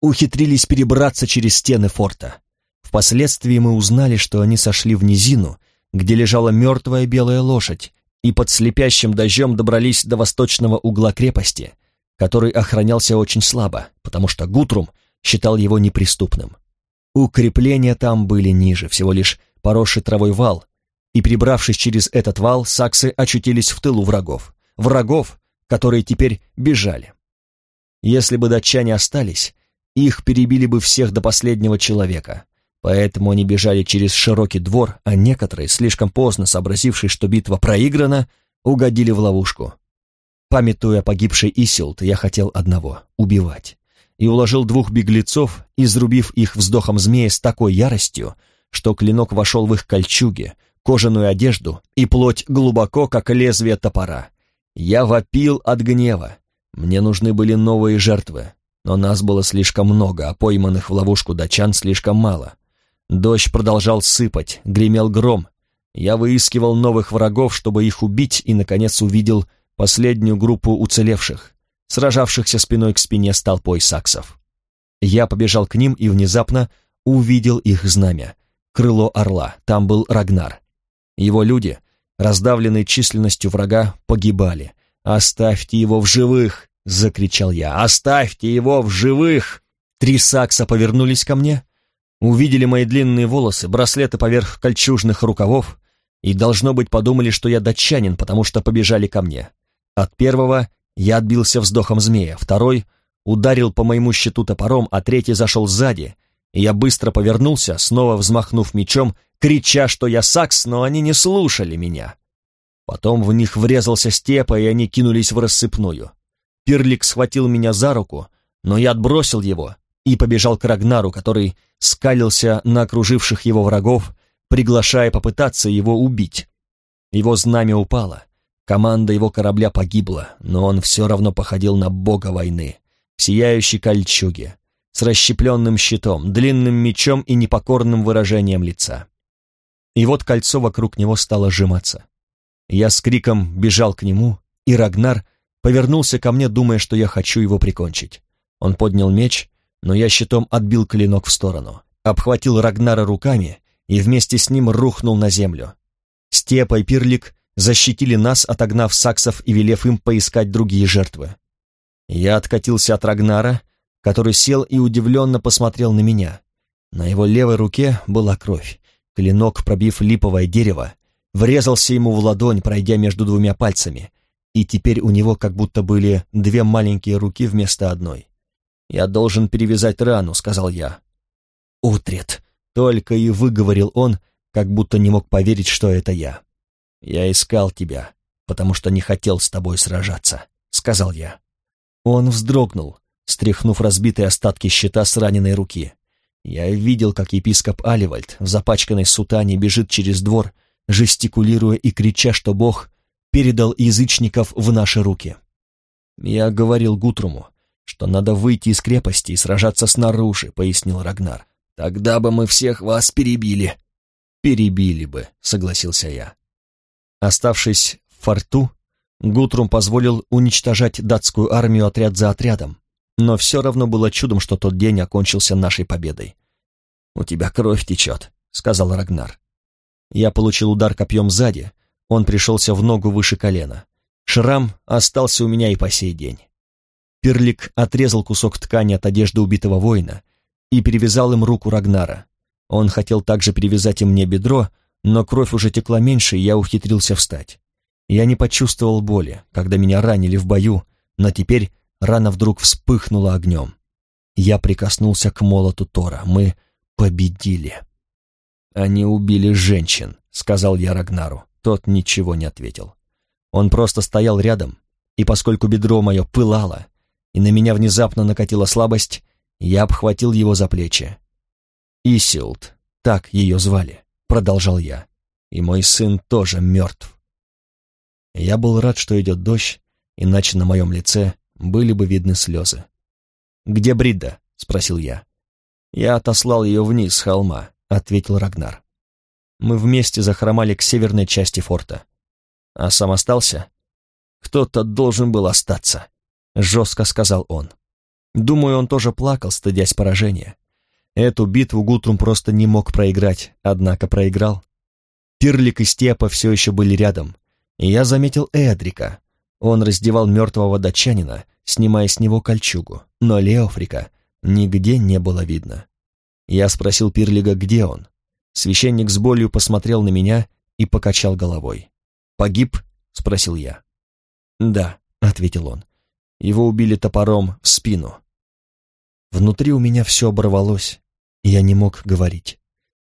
S1: ухитрились перебраться через стены форта. Впоследствии мы узнали, что они сошли в низину, где лежала мертвая белая лошадь, и под слепящим дождем добрались до восточного угла крепости, который охранялся очень слабо, потому что Гутрум считал его неприступным. Укрепления там были ниже, всего лишь поросший травой вал, и, прибравшись через этот вал, саксы очутились в тылу врагов. Врагов, которые теперь бежали. Если бы датчане остались, их перебили бы всех до последнего человека. Поэтому они бежали через широкий двор, а некоторые, слишком поздно сообразившие, что битва проиграна, угодили в ловушку. Памятуя о погибшей Исилт, я хотел одного — убивать. И уложил двух беглецов, изрубив их вздохом змея с такой яростью, что клинок вошел в их кольчуги, кожаную одежду и плоть глубоко, как лезвие топора. Я вопил от гнева. Мне нужны были новые жертвы, но нас было слишком много, а пойманных в ловушку дачан слишком мало. Дождь продолжал сыпать, гремел гром. Я выискивал новых врагов, чтобы их убить, и, наконец, увидел последнюю группу уцелевших, сражавшихся спиной к спине с толпой саксов. Я побежал к ним и внезапно увидел их знамя. Крыло орла, там был Рагнар. Его люди, раздавленные численностью врага, погибали. «Оставьте его в живых!» — закричал я. «Оставьте его в живых!» Три сакса повернулись ко мне, увидели мои длинные волосы, браслеты поверх кольчужных рукавов и, должно быть, подумали, что я датчанин, потому что побежали ко мне. От первого я отбился вздохом змея, второй ударил по моему щиту топором, а третий зашел сзади, и я быстро повернулся, снова взмахнув мечом, крича, что я сакс, но они не слушали меня. Потом в них врезался степа, и они кинулись в рассыпную. Пирлик схватил меня за руку, но я отбросил его и побежал к Рагнару, который скалился на окруживших его врагов, приглашая попытаться его убить. Его знамя упало, команда его корабля погибла, но он все равно походил на бога войны, в сияющей кольчуге, с расщепленным щитом, длинным мечом и непокорным выражением лица. И вот кольцо вокруг него стало сжиматься. Я с криком бежал к нему, и Рагнар повернулся ко мне, думая, что я хочу его прикончить. Он поднял меч, но я щитом отбил клинок в сторону, обхватил Рагнара руками и вместе с ним рухнул на землю. Степа и Пирлик защитили нас, отогнав саксов и велев им поискать другие жертвы. Я откатился от Рагнара, который сел и удивленно посмотрел на меня. На его левой руке была кровь. Клинок, пробив липовое дерево, врезался ему в ладонь, пройдя между двумя пальцами, и теперь у него как будто были две маленькие руки вместо одной. «Я должен перевязать рану», — сказал я. «Утрет», — только и выговорил он, как будто не мог поверить, что это я. «Я искал тебя, потому что не хотел с тобой сражаться», — сказал я. Он вздрогнул, стряхнув разбитые остатки щита с раненой руки. Я видел, как епископ Аливальд в запачканной сутане бежит через двор, жестикулируя и крича, что Бог передал язычников в наши руки. Я говорил Гутруму, что надо выйти из крепости и сражаться снаружи, пояснил Рагнар. Тогда бы мы всех вас перебили. Перебили бы, согласился я. Оставшись в форту, Гутрум позволил уничтожать датскую армию отряд за отрядом, но все равно было чудом, что тот день окончился нашей победой. «У тебя кровь течет», — сказал Рагнар. Я получил удар копьем сзади, он пришелся в ногу выше колена. Шрам остался у меня и по сей день. Перлик отрезал кусок ткани от одежды убитого воина и перевязал им руку Рагнара. Он хотел также перевязать и мне бедро, но кровь уже текла меньше, и я ухитрился встать. Я не почувствовал боли, когда меня ранили в бою, но теперь рана вдруг вспыхнула огнем. Я прикоснулся к молоту Тора. Мы победили. «Они убили женщин», — сказал я Рагнару. Тот ничего не ответил. Он просто стоял рядом, и поскольку бедро мое пылало, и на меня внезапно накатила слабость, я обхватил его за плечи. «Исилд, так ее звали», — продолжал я, — «и мой сын тоже мертв». Я был рад, что идет дождь, иначе на моем лице были бы видны слезы. «Где Бридда?» — спросил я. «Я отослал ее вниз с холма», — ответил Рагнар. Мы вместе захромали к северной части форта. А сам остался? Кто-то должен был остаться, жестко сказал он. Думаю, он тоже плакал, стыдясь поражения. Эту битву Гутрум просто не мог проиграть, однако проиграл. Тирлик и Степа все еще были рядом, и я заметил Эдрика. Он раздевал мертвого датчанина, снимая с него кольчугу, но Леофрика нигде не было видно. Я спросил Пирлига, где он. Священник с болью посмотрел на меня и покачал головой. «Погиб?» — спросил я. «Да», — ответил он. «Его убили топором в спину». Внутри у меня все оборвалось, и я не мог говорить.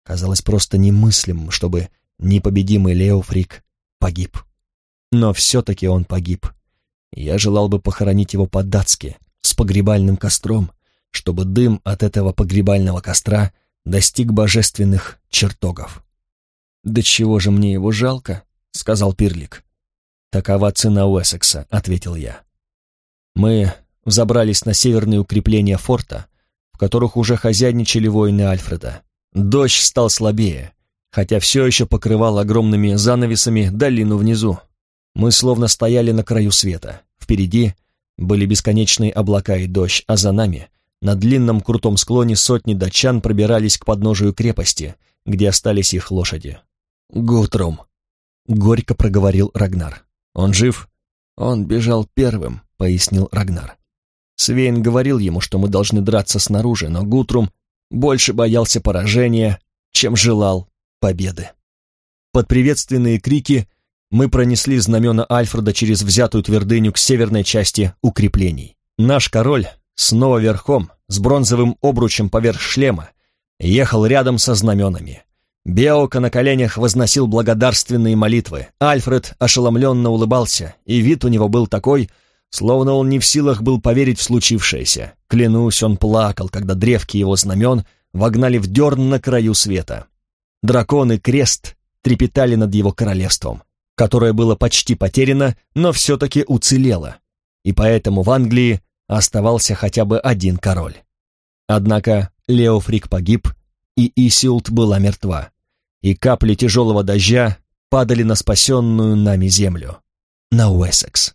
S1: Казалось просто немыслимым, чтобы непобедимый Лео Фрик погиб. Но все-таки он погиб. Я желал бы похоронить его по-датски, с погребальным костром, чтобы дым от этого погребального костра — достиг божественных чертогов. «Да чего же мне его жалко?» — сказал Пирлик. «Такова цена Уэссекса», — ответил я. Мы взобрались на северные укрепления форта, в которых уже хозяйничали воины Альфреда. Дождь стал слабее, хотя все еще покрывал огромными занавесами долину внизу. Мы словно стояли на краю света. Впереди были бесконечные облака и дождь, а за нами на длинном крутом склоне сотни датчан пробирались к подножию крепости, где остались их лошади. «Гутрум», — горько проговорил Рагнар. «Он жив?» «Он бежал первым», — пояснил Рагнар. Свейн говорил ему, что мы должны драться снаружи, но Гутрум больше боялся поражения, чем желал победы. Под приветственные крики мы пронесли знамена Альфреда через взятую твердыню к северной части укреплений. Наш король снова верхом, с бронзовым обручем поверх шлема, ехал рядом со знаменами. Беока на коленях возносил благодарственные молитвы. Альфред ошеломленно улыбался, и вид у него был такой, словно он не в силах был поверить в случившееся. Клянусь, он плакал, когда древки его знамен вогнали в дерн на краю света. Дракон и крест трепетали над его королевством, которое было почти потеряно, но все-таки уцелело. И поэтому в Англии оставался хотя бы один король. Однако Леофрик погиб, и Исилд была мертва, и капли тяжелого дождя падали на спасенную нами землю, на Уэссекс.